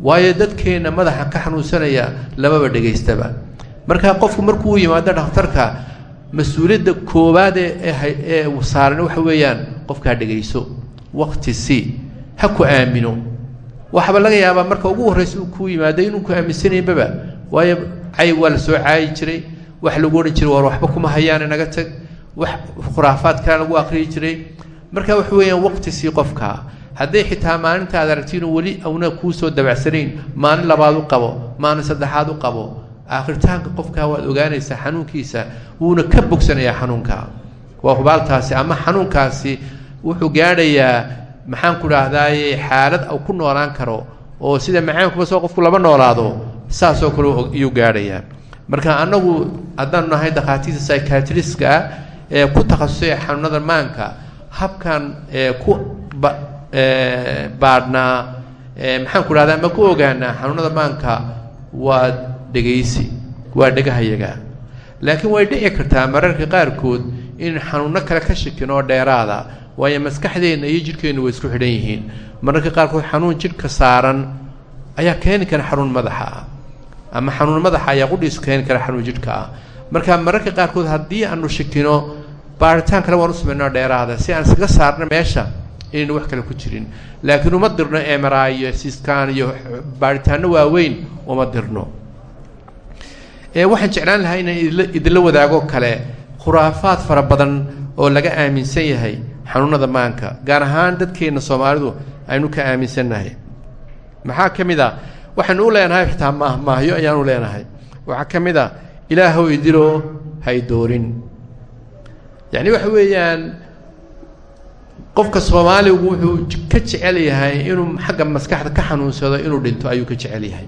waayo dadkeenna madaxa ka xanuunsanaya lamaba dhegaystaba. Marka qofku markuu yimaado dhakhtarka mas'uuliyadda koowaad ee saaran waxa weeyaan qofkaa dhegayso. Waqti si ha ku aamino waxaaba laga yaabaa marka ugu horraysa uu kuu yimaado inuu ku aaminsanaynbaba waayo cay waa la soo caayi jiray wax lagu odhan jiray war waxba kuma hayaan inaga tag wax khuraafaad kale lagu aqriyi jiray. Marka waxa weeyaan waqti sii qofka hadday xitaa maalinta aad aragtiin weli awna kuu soo dabacsanayn maalin labaad u qabo maalin saddexaad u qabo aakhiritaanka qofkaa waad ogaanaysaa xanuunkiisa wuuna ka bogsanayaa xanuunka. Waa hubaaltaasi ama xanuunkaasi wuxuu gaadhayaa maxaan ku dhaahdaaye xaalad ku noolaan karo oo sida macaankuba soo qofku lama noolaado saasoo kale iyuu gaadhayaa marka annagu haddaanu nahay dakhaatiirta psychiatriska ah ee ku takhasusay xanuunada maanka habkan ku baadhnaa maxaan ku dhahdaa ama ku ogaanaa xanuunada maanka waa dhegaysi waa dhegahayaga. Laakiin way dhici kartaa mararka qaarkood in xanuuno kale ka shakin oo dheeraada waayo maskaxdeenna iyo jidhkeennu way isku xidhan yihiin. Mararka qaarkood xanuun jidhka saaran ayaa keeni kara xanuun madaxa ah ama xanuun madaxa ayaa qudhiisu keeni kara xanuun jidhka ah. Marka mararka qaarkood haddii aanu shakino baaritaan kale waan u dheeraada si aan iskaga saarno meesha inaynu wax kale ku jirin. Laakiin uma dirno emra iyo siskan iyo baaritaano waaweyn uma dirno. Waxaan jeclaan lahaa inaan idinla wadaago kale khuraafaad fara badan oo laga aaminsan yahay xanuunada maanka gaar ahaan dadkeenna soomaalidu aynu ka aaminsannahay. Maxaa ka mid a? Waxaynu u leenahay xitaa maahmaahyo ayaanu leenahay. Waxaa ka mid a ilaahow idilo haydoorin yacni waxa weeyaan qofka soomaaligu wuxuu ka jecel yahay inuu xagga maskaxda ka xanuunsado inuu dhinto ayuu ka jecel yahay.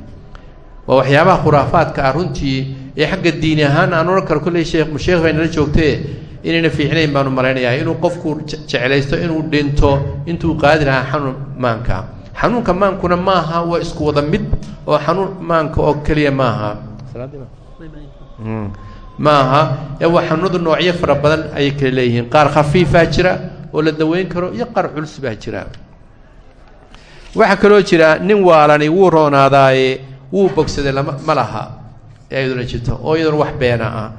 Waa waxyaabaha khuraafaadka ah runtii ee xagga diini ahaan aan odhan karo kolley sheekh sheekh bay nala joogtee inayna fiicnayn baanu malaynayaa inuu qofku jeclaysto inuu dhinto intuu qaadi lahaa xanuun maanka. Xanuunka maankuna maaha waa isku wada mid oo xanuun maanka oo keliya maaha maaha ee waa xanuunadu noocyo fara badan ayay kala leeyihiin. Qaar khafiifaa jira oo la daweyn karo iyo qaar culus baa jira. Waxaa kaloo jira nin waalani wuu roonaadaaye wuu bogsaday lama ma laha. Ee iyaduna jirto oo iyaduna wax beena ah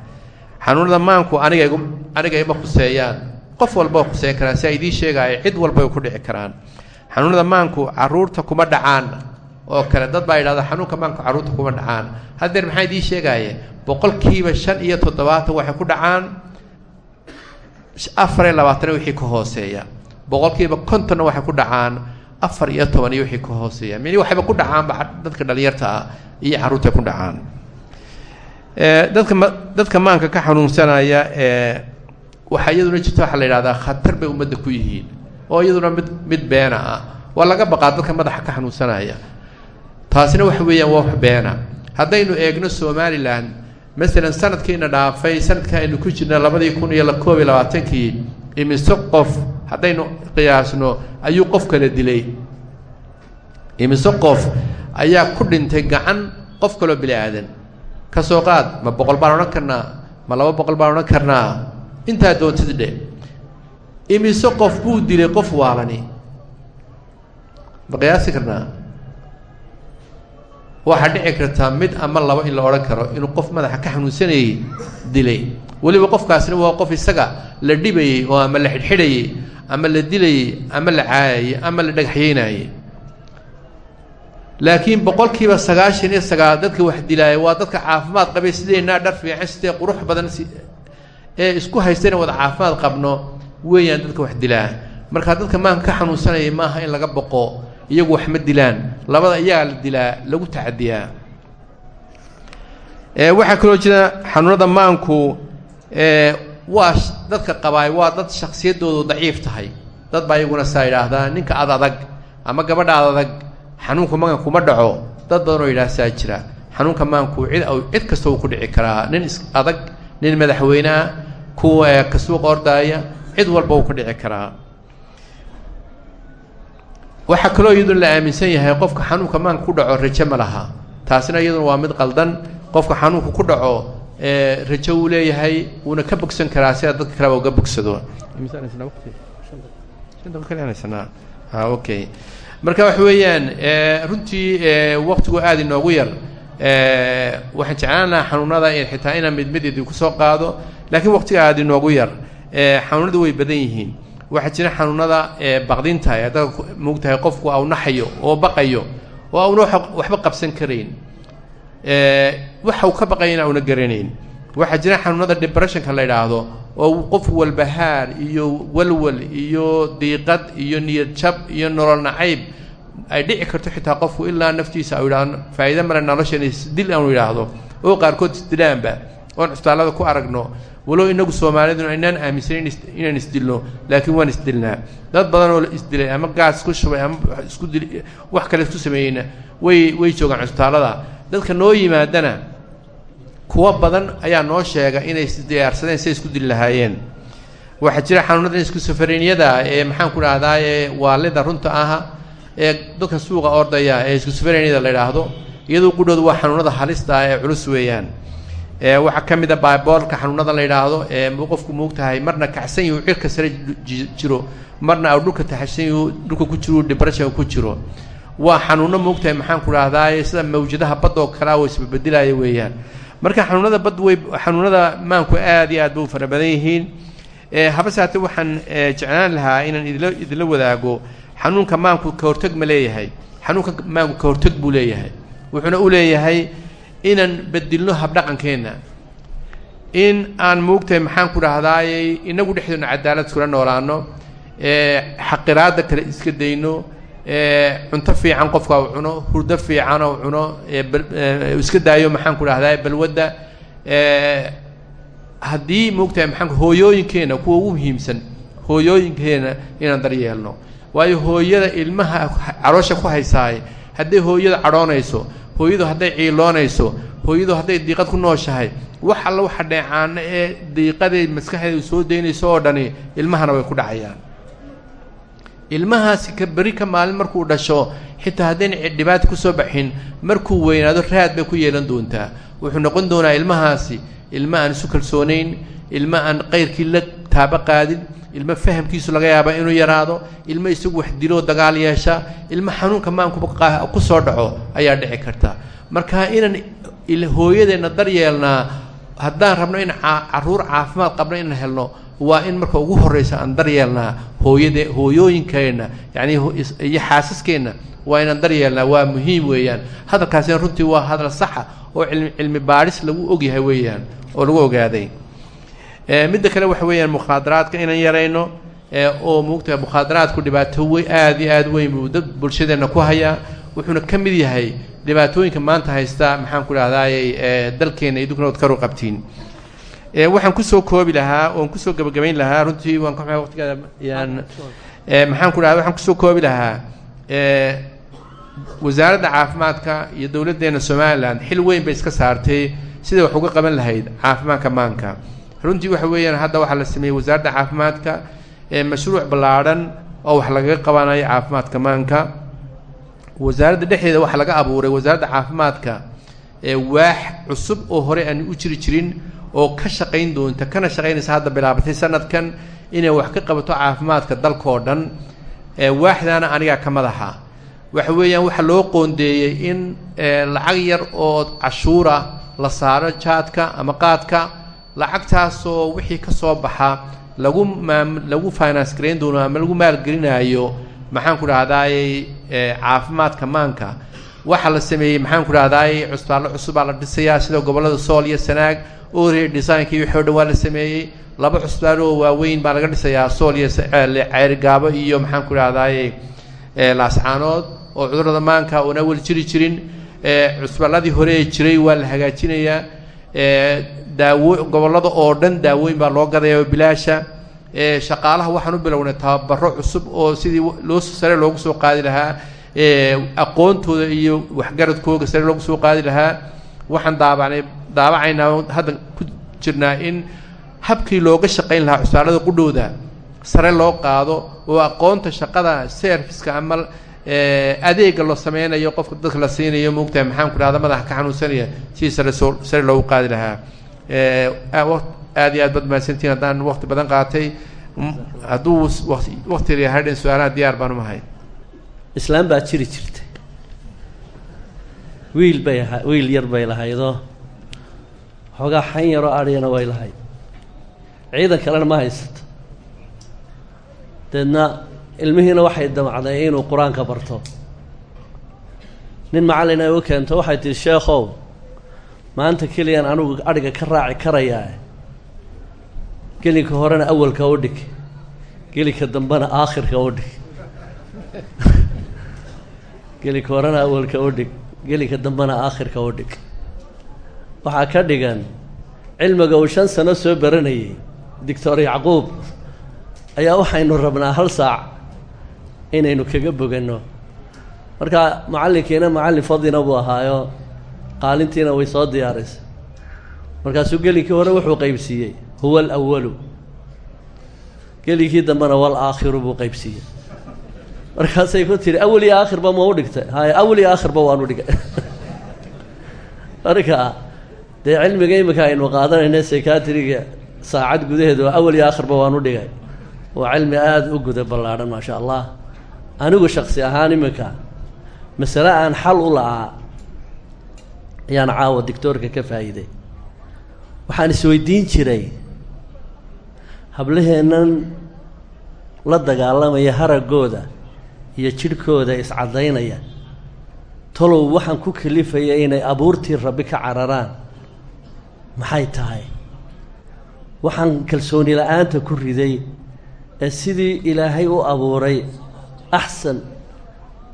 xanuunada maanku aniga ima khuseeyaan qof walba khuseyn karaan si idiin sheegaayo cid walba ku dhici karaan. Xanuunada maanku carruurta kuma dhacaan. Oo kale dad baa yidhahda xanuunka maanku carruurta kuma dhacaan. Haddeer maxaa idiin sheegaaye? Boqolkiiba shan iyo toddobaatan waxay ku dhacaan. Afar iyo labaatana wixii ka hooseeya. Boqolkiiba kontonna waxay ku dhacaan. Afar iyo toban iyo wixii ka hooseeya. Mini waxayba ku dhacaanba dadka dhalinyarta ah iyo carruurta ku dhacaan dadka ma dadka maanka ka xanuunsanaya waxaa iyaduna jirta waxaa la yidhahdaa khatar bay ummadda ku yihiin. Oo iyaduna mid mid beena ah. Waa laga baqaa dadka madaxa ka xanuunsanaya. Taasina waxa weeyaan waa wax beena. Haddaynu eegno somalilan masalan sanadkiina dhaafay sanadka aynu ku jirna labadii kun iyo koob iyo labaatankii imise qof haddaynu qiyaasno ayuu qof kala dilay. Imise qof ayaa ku dhintay gacan qof kaloo bini aadan ka soo qaad ma boqol baan odhan karnaa? Ma laba boqol baan odhan karnaa? Intaa doontid dhe imise qof buu dilay qof waalani. Ma qiyaasi karnaa? Waxaa dhici kartaa mid ama laba in la odhan karo inuu qof madaxa ka xanuunsanayey dilay. Weliba qofkaasina waa qof isaga la dhibayey oo ama la xidhxidhayey ama la dilayey ama la caayayey ama la dhagaxyeynayey laakiin boqolkiiba sagaashan iyo sagaal dadka wax dilaaya waa dadka caafimaad qabay sideennaa dhar fiican sidee qurux badan ee isku haystayna wada caafimaad qabno weeyaan dadka wax dilaa marka dadka maanka ka xanuunsanaya maaha in laga boqo iyagu wax ma dilaan. Labada iyagaa la dilaa lagu tacadiyaa. Waxaa kaloo jira xanuunada maanku waa dadka qabaay waa dad shaksiyadoodu daciif tahay. Dad baa iyaguna saa yidhaahdaa ninka ad adag ama gabadha ad adag xanuunka maanka kuma dhaco. Dad badan oo yidhaah saa jira xanuunka maanku cid cid kasta wuu ku dhici karaa. Nin is adag nin madaxweyne ah kuwa kasuuqa ordaaya cid walba wuu ku dhici karaa. Waxaa kaloo iyaduna la aaminsan yahay qofka xanuunka maanka ku dhaco rajo ma laha. Taasina iyaduna waa mid qaldan. Qofka xanuunka ku dhaco rajo uu leeyahay wuuna ka bogsan karaa sida dadka kaleba uga bogsado. Okay marka waxa weeyaan runtii waktigu aada inoogu yar waxaan jeclaan lahaa xanuunada xitaa inaan mid mid idinku soo qaado laakiin waktiga aada inoogu yar xanuunadu way badan yihiin. Waxaa jira xanuunada baqdinta dadka moogtahay qofku au naxayo oo baqayo oo auna waxba qabsan karayn. Waxa uu ka baqayana auna garanayn waxaa jira xanuunada depressionka la idhaahdo oo qof walbahaar iyo walwal iyo diiqad iyo niyad jab iyo nolol nacayb ay dhici karto xitaa qofku ilaa naftiisa u yidhahdo faa'iide male noloshan isdil aanu yidhaahdo. Oo qaarkood isdilaanba oon cusbitaallada ku aragno walow inagu soomaaliduna aynaan aaminsanin inaan isdilno laakiin waan isdilnaa dad badan oo isdilay ama gaas ku shubay ama isku dil wax kale isku sameeyeyna way way joogaan cusbitaallada dadka noo yimaadana kuwa badan ayaa noo sheega inay isdiyaarsadeen siay isku dili lahaayeen. Waxaa jira xanuunadan iskusafareenyada ee maxaan ku dhahdaa ee waalida runta aha ee dadka suuqa ordaya ee iskusafareenyada la idhaahdo iyadoo qudhooda waa xanuunada halista ah ee culus weeyaan. Waxaa ka mid a baaboolka xanuunada la yidhaahdo ee qofku moogtahay marna kacsan yahu cirka sare jiro marna dhulka taxashan yahu dhulka ku jiro depression ku jiro. Waa xanuuno moogtahay maxaan ku dhahdaa sida mawjadaha badda oo kale oo isbabedilaya weeyaan marka xanuunada bad way xanuunada maanku aad iyo aad bay fara badan yihiin. Habase haate waxaan jeclaan lahaa inaan idila idinla wadaago xanuunka maanku ka horteg ma leeyahay. Xanuunka maanku ka horteg buu leeyahay. Wuxuuna u leeyahay inaan bedilno habdhaqankeenna in aan moogtahay maxaan ku dhahdaayey inagu dhexdoona cadaalad iskula noolaano xaqiraada kale iska dayno cunto fiican qofka u cuno hurdo fiican oo cuno iska daayo maxaan ku dhahdaa balwadda. Haddii moogtahay maxaan hooyooyinkeenna kuwa ugu muhiimsan hooyooyinkeenna inaan daryeelno. Waayo hooyada ilmaha caloosha ku haysaay hadday hooyada cadhoonayso hooyadu hadday ciiloonayso hooyadu hadday diiqad ku nooshahay wax alla waxa dheecaano ee diiqaday maskaxdeedu soo daynayso oo dhani ilmahana way ku dhacayaan ilmahaasi ka beri ka maalin markuu dhasho xitaa haddayna dhibaata ku soo baxin markuu weynaado raad bay ku yeelan doontaa. Wuxuu noqon doonaa ilmahaasi ilma aan isu kalsoonayn ilma aan qayrkii la taabo qaadin ilmo fahamkiisu laga yaaba inuu yaraado ilmo isagu wax diloo dagaal yeesha ilmo xanuunka maankuba ku soo dhaco ayaa dhici karta. Marka inaan hooyadeenna daryeelnaa haddaan rabno in carruur caafimaad qabno inaan helno waa in marka ugu horreysa aan daryeelnaa hooyade hooyooyinkeenna yacni iyo xaasaskeenna waa inaan daryeelnaa waa muhiim weeyaan. Hadalkaasina runtii waa hadal saxa oo cilmi baadhis lagu ogyahay weeyaan oo lagu ogaaday. Midda kale waxa weeyaan mukhaadaraadka inaan yarayno oo moogtahay mukhaadaraadku dhibaato wey aad iyo aad weyn buu dad bulshadeenna ku hayaa wuxuuna ka mid yahay dhibaatooyinka maanta haysta maxaan ku dhahdaayey dalkeenna idinkuna od karu qabtiin waxaan ku soo koobi lahaa oon ku soo gabagabayn lahaa runtii waan ka waqtigaada yaan maxaan ku dhahda waxaan ku soo koobi lahaa wasaaradda caafimaadka iyo dowladdeena somalilan xil weyn bay iska saartay siday wax uga qaban lahayd caafimaadka maanka. Runtii waxa weeyaan hadda waxaa la sameeyey wasaaradda caafimaadka mashruuc ballaadhan oo wax lagaga qabanayo caafimaadka maanka wasaaradda dhexdeeda waxaa laga abuuray wasaaradda caafimaadka waax cusub oo hore aan u jiri jirin oo ka shaqayn doonta kana shaqaynaysa hadda bilaabatay sanadkan inay wax ka qabato caafimaadka dalkao dhan waaxdaana anigaa ka madaxa. Waxa weeyaan waxaa loo qoondeeyey in lacag yar oo cashuura la saaro jaadka ama qaadka lacagtaasoo wixii ka soo baxa lagu maam lagu finance garayn doono ama lagu maalgelinaayo maxaan ku dhahdaayey caafimaadka maanka. Waxaa la sameeyey maxaan ku dhahdaayey cusbaallo cusubaa la dhisayaa sida gobollada sool iyo sanaag. Ore designkii wixii o dhan waa la sameeyey. Laba cusbaal oo waaweyn baa laga dhisayaa sool iyo ceerigaabo iyo maxaan ku dhahdaayey laascaanood oo cudurrada maanka oon awal jiri jirin cusballadii hore ee jiray waa la hagaajinayaa. Daawo gobollada oo dhan daawooyin baa loo gadaya oo bilaasha shaqaalaha waxaan u bilownay tababaro cusub oo sidii loo sare loogu soo qaadi lahaa. Aqoontooda iyo waxgaradkooga sare loogu soo qaadi lahaa. Waxaan daabacnay daabacaynaa hadda ku jirnaa in habkii looga shaqayn lahaa cusbaalada qudhooda sare loo qaado oo aqoonta shaqada serviceka ama adeega loo sameynayo qofka dadka la siinayo moogtahay maxaan ku dhahda madaxa ka xanuunsanaya si sare soo sare loogu qaadi lahaa aad iyo aad bad mahadsantiin haddaan waqti badan qaatay. Hadduu waqti hadhen su'aalaha diyaar baan umahay islaam baa jiri jirtay. Wiil bay aha wiil yar bay lahaydoo xoogaa xan yaroo adhiyana way lahayd. Ciidan kalena ma haysato deedna ilmihiina waxay damacday inuu qur'aanka barto. Nin macallin ay u keento waxay tihi sheekhow maanta keliyaan anugu adhiga ka raaci karayaa gelinka horena awalka u dhig gelinka dambena aakhirka u dhig. Gelinka horena awalka u dhig gelinka dambena aakhirka u dhig. Waxaa ka dhigan cilmiga uu shan sano soo baranayay doctor yacquub ayaa waxaynu rabnaa hal saac inaynu kaga boganno. Marka macallinkiina macallin fadina buu ahaayo qaalintiina way soo diyaaraysay markaasuu gelinkii hore wuxuu qaybsiiyey huwa alawalu gelinkii dambena wal aakhiru buu qaybsiiyey markaasay ku tihi awal iyo aakhirba ma u dhigtay. Haya awal iyo aakhirba waanu dhigay. Marka dee cilmiga imika aynu qaadanayna sekatriga saacad gudaheeda waa awal iyo aakhirba waanu dhigay. Waa cilmi aada u guda ballaadhan maasha allah. Anigu shaksi ahaan iminka masale aan xal u la'aa ayaan caawa dictoorka ka faa'iiday. Waxaan isweydiin jiray hablaheennan la dagaalamaya haraggooda iyo jidhkooda iscaddaynaya talow waxaan ku kalifaya inay abuurtii rabbi ka cararaan. Maxay tahay? Waxaan kalsooni la'aanta ku riday ee sidii ilaahay u abuuray axsan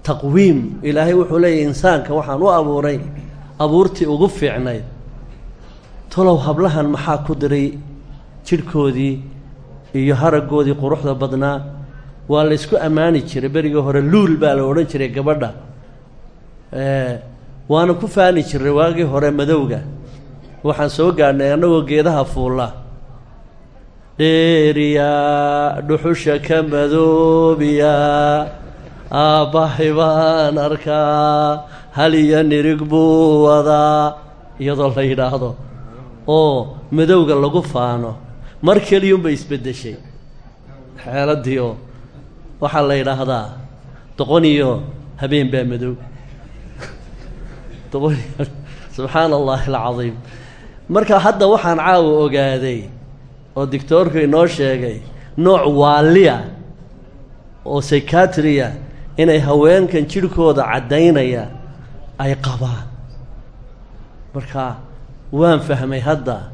taqwiim. Ilaahay wuxuu leeyahy insaanka waxaan u abuuray abuurtii ugu fiicnayd talow hablahan maxaa ku diray jidhkoodii iyo haraggoodii quruxda badnaa waa la ysku ammaani jiray. Berigii hore luul baa la odhan jiray gabadha. Waana ku faani jiray waagii hore madowga. Waxaan soo gaadhnay annagoo geedaha fuulla dheeriyaa dhuxusha ka madoobiyaa aabbahay baan arkaa hal iyo nirig buu wadaa iyadoo la yidhaahdo. Oo madowga lagu faano mar keliyunbay isbeddeshay. Xeeladii oo waxaa la yidhaahdaa doqon habeen baa madow. Doqon subxaana allahi alcadiim. Marka hadda waxaan caawa ogaaday oo dictoorku inoo sheegay nooc waaliya oo psychiatria inay haweenkan jidhkooda caddaynaya ay qabaan. Marka waan fahmay hadda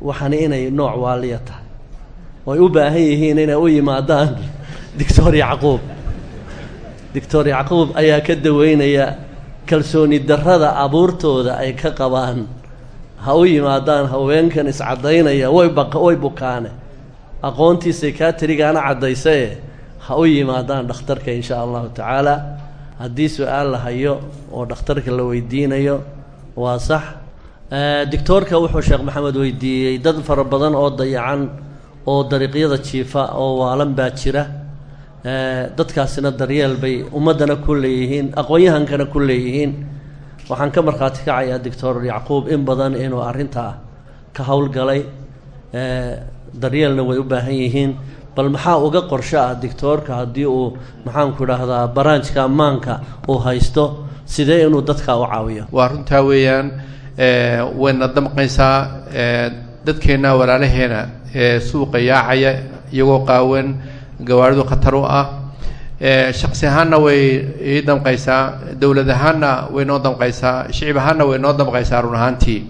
waxaana inay nooc waaliya tahay. Oo ay u baahan yihiin inay u yimaadaan doctor yacquub. Doctor yacquub ayaa ka daweynaya kalsooni darrada abuurtooda ay ka qabaan. Ha u yimaadaan haweenkan iscaddaynaya way ba way bukaane. Aqoontii psychiatrigaana caddaysae ha u yimaadaan dhakhtarka insha allahu tacaala. Haddii su'aal la hayo oo dhakhtarka la weydiinayo waa sax doctoorka wuxuu sheekh maxamed weydiiyey dad fara badan oo dayacan oo dariiqyada jiifa oo waalan baa jira. Dadkaasina daryeel bay ummaddana ku leeyihiin aqoon-yahankana ku leeyihiin. Waxaan ka markhaati kacayaa doctor yacquub in badan inuu arrintaa ka howlgalay. Daryeelna way u baahan yihiin. Bal maxaa uga qorsho ah dictoorka haddii uu maxaanku idhaahdaa baraanjka ammaanka uu haysto? Sidee inuu dadka u caawiyo? Waa runtaa weeyaan wayna damqaysaa dadkeenna walaalaheena ee suuqa yaacaya iyagoo qaawan gawaaridu khatar u ah. Shaksi ahaanna way ii damqaysaa dowlad ahaanna way noo damqaysaa shicib ahaanna way noo damqaysaa run ahaantii.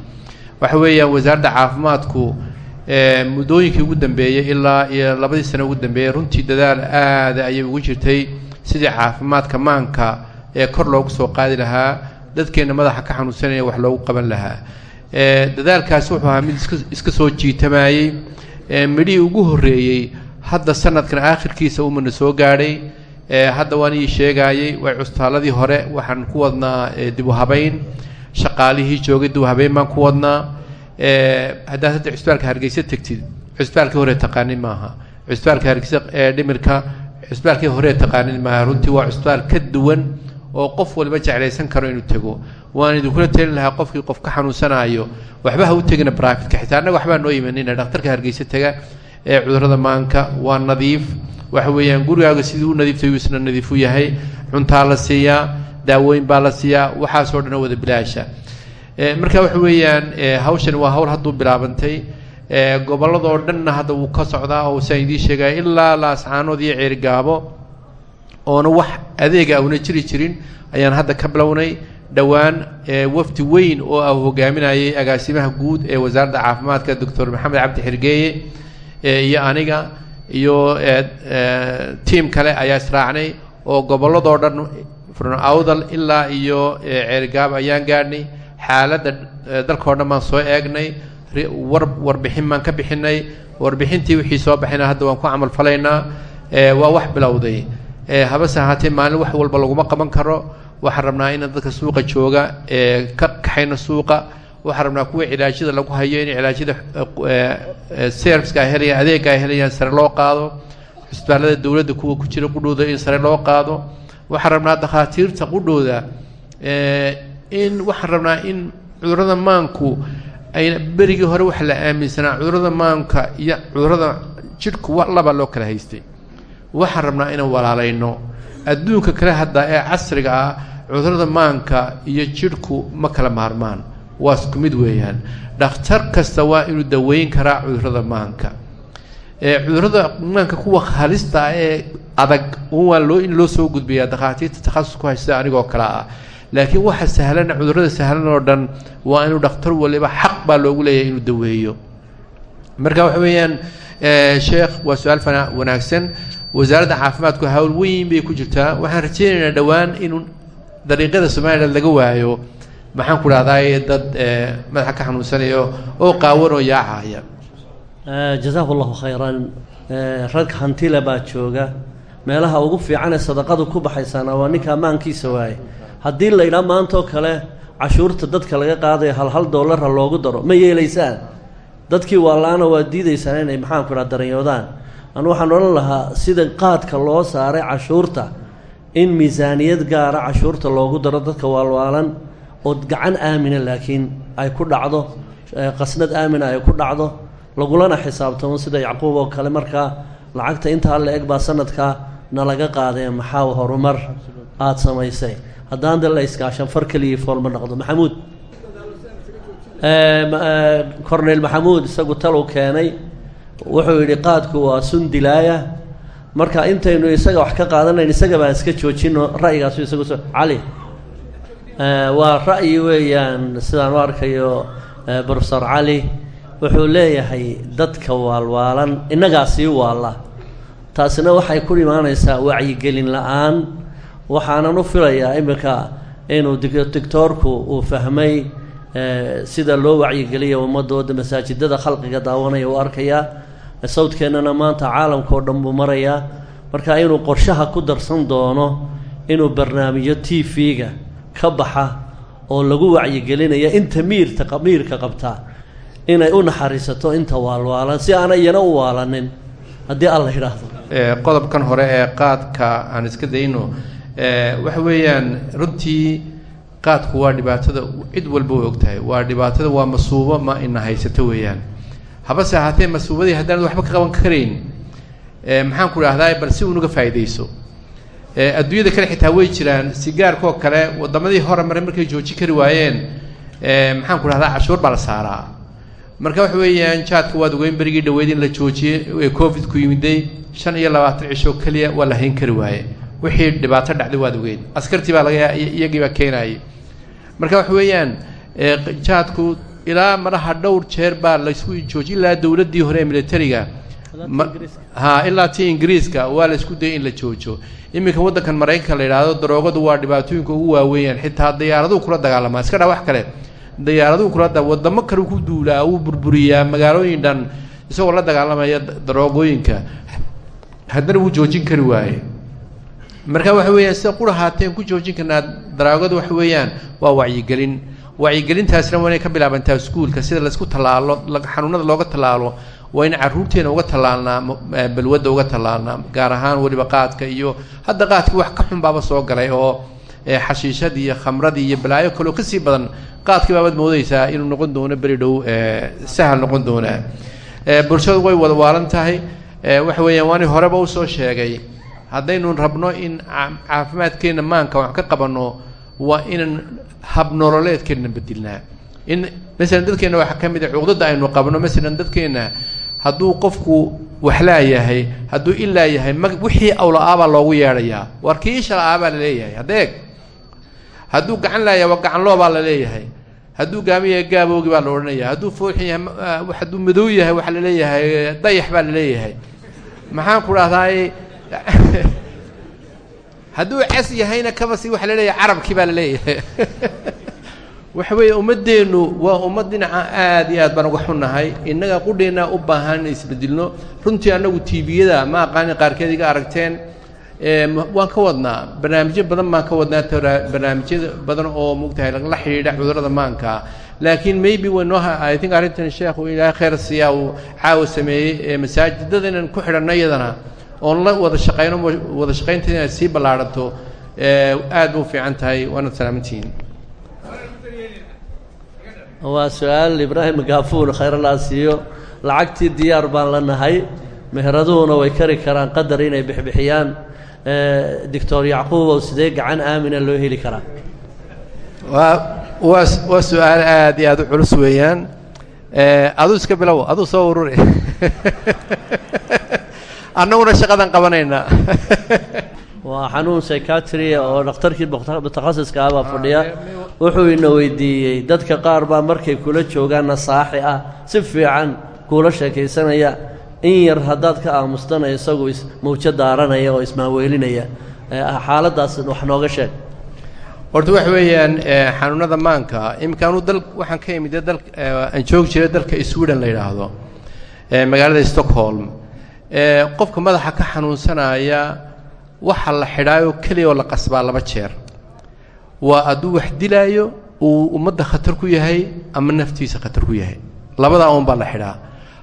Waxa weeyaan wasaaradda caafimaadku muddooyinkii ugu dambeeyey ilaa iyo labadii sano ugu dambeeyey runtii dadaal aada ayay ugu jirtay sidii caafimaadka maanka ee kor loogu soo qaadi lahaa dadkeenna madaxa ka xanuunsanaya wax loogu qaban lahaa. Dadaalkaasi wuxuu ahaa mid iska soo jiitamayey midhihii ugu horreeyey hadda sanadkan aakhirkiisa umana soo gaadhay. Hadda waan ii sheegaayey way custaaladii hore waxaan ku wadnaa dib u habayn shaqaalihii joogay dib u habayn baan ku wadnaa. Haddaad hadda cusbitaalka hargeysa tegtid cusbitaalkii hore taqaanin maaha. Cusbitaalka hargeysa dhimirka cusbitaalkii hore taqaanin maaha. Runtii waa cusbitaal ka duwan oo qof waliba jeclaysan karo inuu tego. Waan idinkula talin lahaa qofkii qof ka xanuunsanaayo. Waxba ha u tegina braafitka xitaa. Annaga waxbaa noo imanina. Dhakhtarka hargeysa tega ee cudurrada maanka waa nadiif. Waxa weeyaan gurigaaga sidii u nadiiftay isna nadiif u yahay. Cuntaa la siiyaa daawooyin baa la siiyaa waxaasoo dhan oo wada bilaasha. Marka waxa weeyaan hawshani waa hawl hadduu bilaabantay. Gobolladoo dhanna hadda wuu ka socdaa oo saan idiin sheegaya ilaa laascaanood iyo ceerigaabo oona wax adeega una jiri jirin ayaan hadda ka bilownay dhowaan wafdi weyn oo ah hogaaminayay agaasimaha guud ee wasaaradda caafimaadka doctor maxamed cabdi xirgeeye iyo aniga iyo tiam kale ayaa israacnay oo gobolladoo dhan from awdal ilaa iyo ceerigaab ayaan gaadhnay. Xaaladda dalkao dhan baan soo eegnay. War warbixin baan ka bixinay. Warbixintii wixii soo baxayna hadda waan ku camal falaynaa waa wax bilowday habase ahaatee maalin wax walba laguma qaban karo. Waxaan rabnaa inaan dadka suuqa jooga ka kaxayno suuqa. Waxaan rabnaa kuwa cilaajyada lagu hayo in cilaajyada serviska ay adeega ay helayaan sare loo qaado. Cisbitaalada dowladda kuwa ku jira qudhooda in sare loo qaado. Waxaan rabnaa dakhaatiirta qudhooda in waxaan rabnaa in cudurrada maanku ayna berigii hore waxa la aaminsanaa cudurrada maanka iyo cudurrada jidhku laba loo kala haystay waxaan rabnaa inaan walaalayno. Adduunka kale hadda ee casriga ah cudurrada maanka iyo jidhku ma kala maarmaan. Waa isku mid weeyaan. Dhakhtar kasta waa inuu daweyn karaa cudurrada maanka. Cudurrada maanka kuwa halista ah ee adag waa loo in loo soo gudbiyaa dakhaatiirta takhasus ku haysta anigoo kale ah. Laakiin waxa sahlan cudurrada sahlan oo dhan waa inuu dhakhtar waliba xaq baa loogu leeyahay inuu daweeyo. Marka waxa weeyaan sheekh waa su'aal fana wanaagsan. Wasaaradda caafimaadku hawl weyn bay ku jirtaa. Waxaan rajeynaynaa dhowaan inuu dariiqyada somalilan laga waayo. Maxaan ku dhahdaay dad madaxa ka xanuunsanayo oo qaawan oo yaacaya. Jazaahu allahu khayran. Rag hantile baa jooga. Meelaha ugu fiicanee sadaqadu ku baxaysaana waa ninka ammaankiisa waaye. Haddii la yidhaha maantaoo kale cashuurta dadka laga qaadaya hal hal doolara loogu daro. Ma yeelaysaan dadkii waala-ana waa diidaysaan inay maxaanku daranyoodaan. Anu waxaan odhan lahaa sida qaadka loo saaray cashuurta in miisaaniyad gaara cashuurta loogu daro dadka waalwaalan oo gacan aamina laakiin ay ku dhacdo qasnad aamina ay ku dhacdo lagulana xisaabtamo sida yacquub oo kale markaa lacagta intaa la eg baa sanadkaa nalaga qaadee maxaa horumar aada samaysay? Haddaan de la iskaashan far keligii foolma noqdo. Maxamuud cornel maxamuud isagu talu keenay wuxuu yidhi qaadku waa sun dilaaya marka intaynu isaga wax ka qaadanayn isaga baan iska joojino ra'yigaasu isagu soo cali waa ra'yi weeyaan sidaan u arkayo profesor cali wuxuu leeyahay dadka waalwaalan innagaa sii waalla. Taasina waxay ku imaanaysaa wacyigelin la'aan. Waxaanan u filayaa iminka inuu dictoorku uu fahmay sida loo wacyigeliya ummadooda masaajidada khalqiga daawanaya uu arkayaa sawdkeennana maanta caalamka oo dhan buu marayaa marka inuu qorshaha ku darsan doono inuu barnaamijyo t v-ga ka baxa oo lagu wacyigelinaya inta miirta miirka qabtaa inay u naxariisato inta waalwaalan si aana iyana u waalanin. Haddii alla yidhaahdo. Qodobkan hore ee qaadka aan iska dayno waxa weeyaan runtii qaadku waa dhibaatada cid walba way og tahay waa dhibaatada waa masuubo ma ina haysato weeyaan. Habase ahaatee masuubadii haddaanad waxba ka qaban karayn. Maxaan ku dhahdaa bal si unuga faa'iidayso adduunyada kale xitaa way jiraan. Sigaarkoo kale waddamadii hore mare markay jooji kari waayeen maxaan ku dhahdaa cashuur baa la saaraa. Marka waxa weeyaan jaadka waad ogeyn berigii dhaweyd in la joojiyey covid ku yimiday shan iyo labaatan cisho keliya waa la hayn kari waaye wixii dhibaato dhacday waad ogeyn askartii baa laga iyagii baa keenayay marka waxa weeyaan jaadku ilaa maraha dhowr jeer baa laysku joojiy ilaa dowladdii hore ee militariga ha ilaa ti ingiriiska waa la isku dayay in la joojo. Iminka waddankan maraykanka la yidhaahdo daroogadu waa dhibaatooyinka ugu waaweeyaan. Xitaa diyaaraduhu kula dagaalamaa iska dhaa wax kale diyaaraduhu kula da waddamo kale ku duulaa wuu burburiyaa magaalooyin dhan isagoo la dagaalamaya daroogooyinka haddana wuu joojin kari waaye marka waxa weeyaan sida qura haateen ku joojin karnaa daraagadu waxa weeyaan waa wacyigelin. Wacyigelintaasna waa inay ka bilaabantaa iskuulka sida laysku tallaalo xanuunada looga tallaalo waa in carruurteena uga tallaalnaa balwadda uga tallaalnaa gaar ahaan weliba qaadka iyo hadda qaadkii wax ka xun soo galay oo xashiishadii iyo khamradii iyo balaayo kaleo ka sii badan qaadkii baabaad moodeysaa inuu noqon doono beri dhow sahal noqon doonaa. Bulshadu way wada tahay. Waxa weeyaan waani horeba u soo sheegay haddaynu rabno in caafimaadkeenna maanka wax ka qabanno waa inaan habnololeedkeenna bedilnaa in masalan dadkeenna waxaa ka mid a cuqdada aynu qabno masalan dadkeenna hadduu qofku waxlaa yahay hadduu ilaa yahay ma wixii awla-aabaa loogu yeedhayaa. War kii isha la-aabaa la leeyahay haddeeg hadduu gacan laaya waa gacanloo baa la leeyahay. Hadduu gaami yahay gaaboogi baa la odhanaya hadduu fooxin hadduu madow yahay waxaa la leeyahay dayax baa la leeyahay. Maxaan ku dhahdaay hadduu cas yahayna kabasi waxaa la leeyahay carabkii baa la leeyahay. Waxa weeye ummaddeennu waa ummad dhinaca aad iyo aad baan uga xunnahay. Innaga qudheennaa u baahan in isbedilno runtii annagu tviyada ma aqaanin qaarkeed iga aragteen. Waan ka wadnaa. Barnaamijyo badan baan ka wadnaa barnaamijyo badan oo mugtahay la xidhiidha cudurrada maanka. Laakiin maybe i think arrintan sheekhu ilaahay khayr siiyaa uu caawa sameeyey ee masaajidada inaan ku xidhanno iyadana oon la wada shaqayno wada shaqaynteeda inaad sii ballaadhanto aad ba u fiican tahay waana salaamantihiin waa su'aal ibraahim gaafuun khayralaa siiyo. Lacagtii diyaar baan la nahay. Meheraduhuna way kari karaan qadar inay bixbixiyaan. Doctor yacquubow sidee gacan aamina loo heli karaa? Waa waa waa su'aal aad iyo aad u culus weeyaan. Aduu iska bilow aduu soo ururi annaguna shaqadan qabanaynaa waa xanuun psychiatry oo dhakhtarkii mutakhasiska ah baa fadhiya. wuxuu ina weydiiyey dadka qaar baa markay kula joogaanna saaxi ah. Si fiican kuula sheekaysanaya. In yar haddaad ka aamustana isagu ismawjo daaranaya oo ismaaweelinaya xaaladdaas wax nooga sheeg. Horta waxa weeyaan xanuunada maanka iminka anuu dal waxaan ka imid dal aan joogi jiray dalka sweden la yidhaahdo magaalada stockholm qofka madaxa ka xanuunsanaya waxa la xidhaayo keliya oo la qasbaa laba jeer. Waa hadduu wax dilaayo uu ummadda khatar ku yahay ama naftiisa khatar ku yahay. Labadaa uun baa la xidhaa.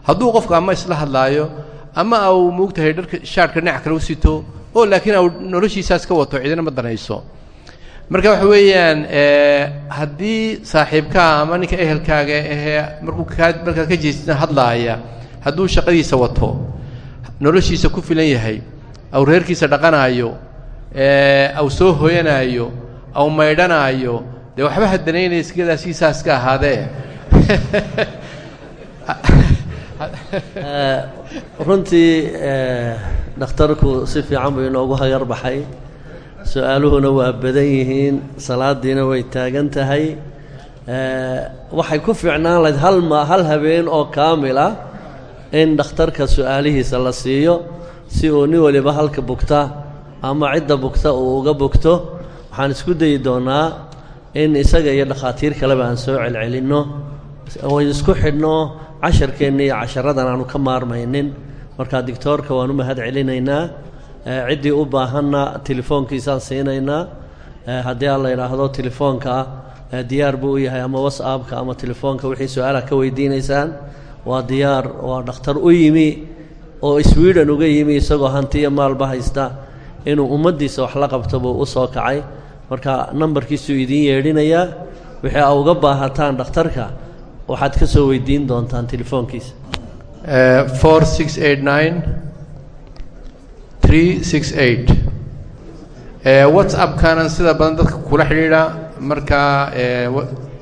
Hadduu qofku ama isla hadlaayo ama au moogtahay dharka shaarhka dhinac kale u sito oo laakiin au noloshiisaas ka wato cidina ma danayso. Marka waxa weeyaan haddii saaxiibkaa ama ninka ehelkaaga ahee markuu kaa markaad ka jeestina hadlaaya hadduu shaqadiisa wato noloshiisa ku filan yahay aw reerkiisa dhaqanaayo aw soo hooyanaayo aw maydhanaayo dee waxba hadanaynaya iskadaasiisaas ka ahaadee runtii dhakhtarku si fiican buu inoogu hagar baxay. Su'aaluhuna waa badan yihiin salaadiina way taagan tahay. Waxay ku fiicnaan lahayd hal ma hal habeen oo kaamil ah in dhakhtarka su'aalihiisa la siiyo si uu nin waliba halka bugta ama cidda bugta uu uga bugto. Waxaan isku dayi doonaa in isaga iyo dhakhaatiir kaleba aan soo celcelinno wayn isku xidhno casharkeenna iyo casharadan aanu ka maarmaynin. Markaa dictoorka waan u mahad celinaynaa ciddii u baahanna telefoonkiisaan siinaynaa. Haddii aan la yidhaahdo telefoonka diyaar buu u yahay ama whatsappka ama telefoonka wixii su'aalaha ka weydiinaysaan waa diyaar waa dhakhtar u yimi oo sweden uga yimi isagoo hantiyo maalba haysta. Inuu ummaddiisa wax la qabto buu u soo kacay. Marka nambarkiisuu idiin yeedhinayaa wixii uga baahataan dhakhtarka waxaad ka soo weydiin doontaan telefoonkiisa. Four six eight nine three six eight. Whatsappkaanan sida badan dadka kula xidhiidha marka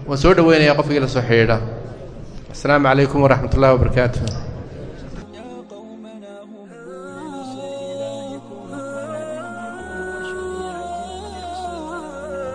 waan soo dhaweynayaa qofkii la soo xidhiidha asalaamu calaykum waraxmat ullahi wabarakaatu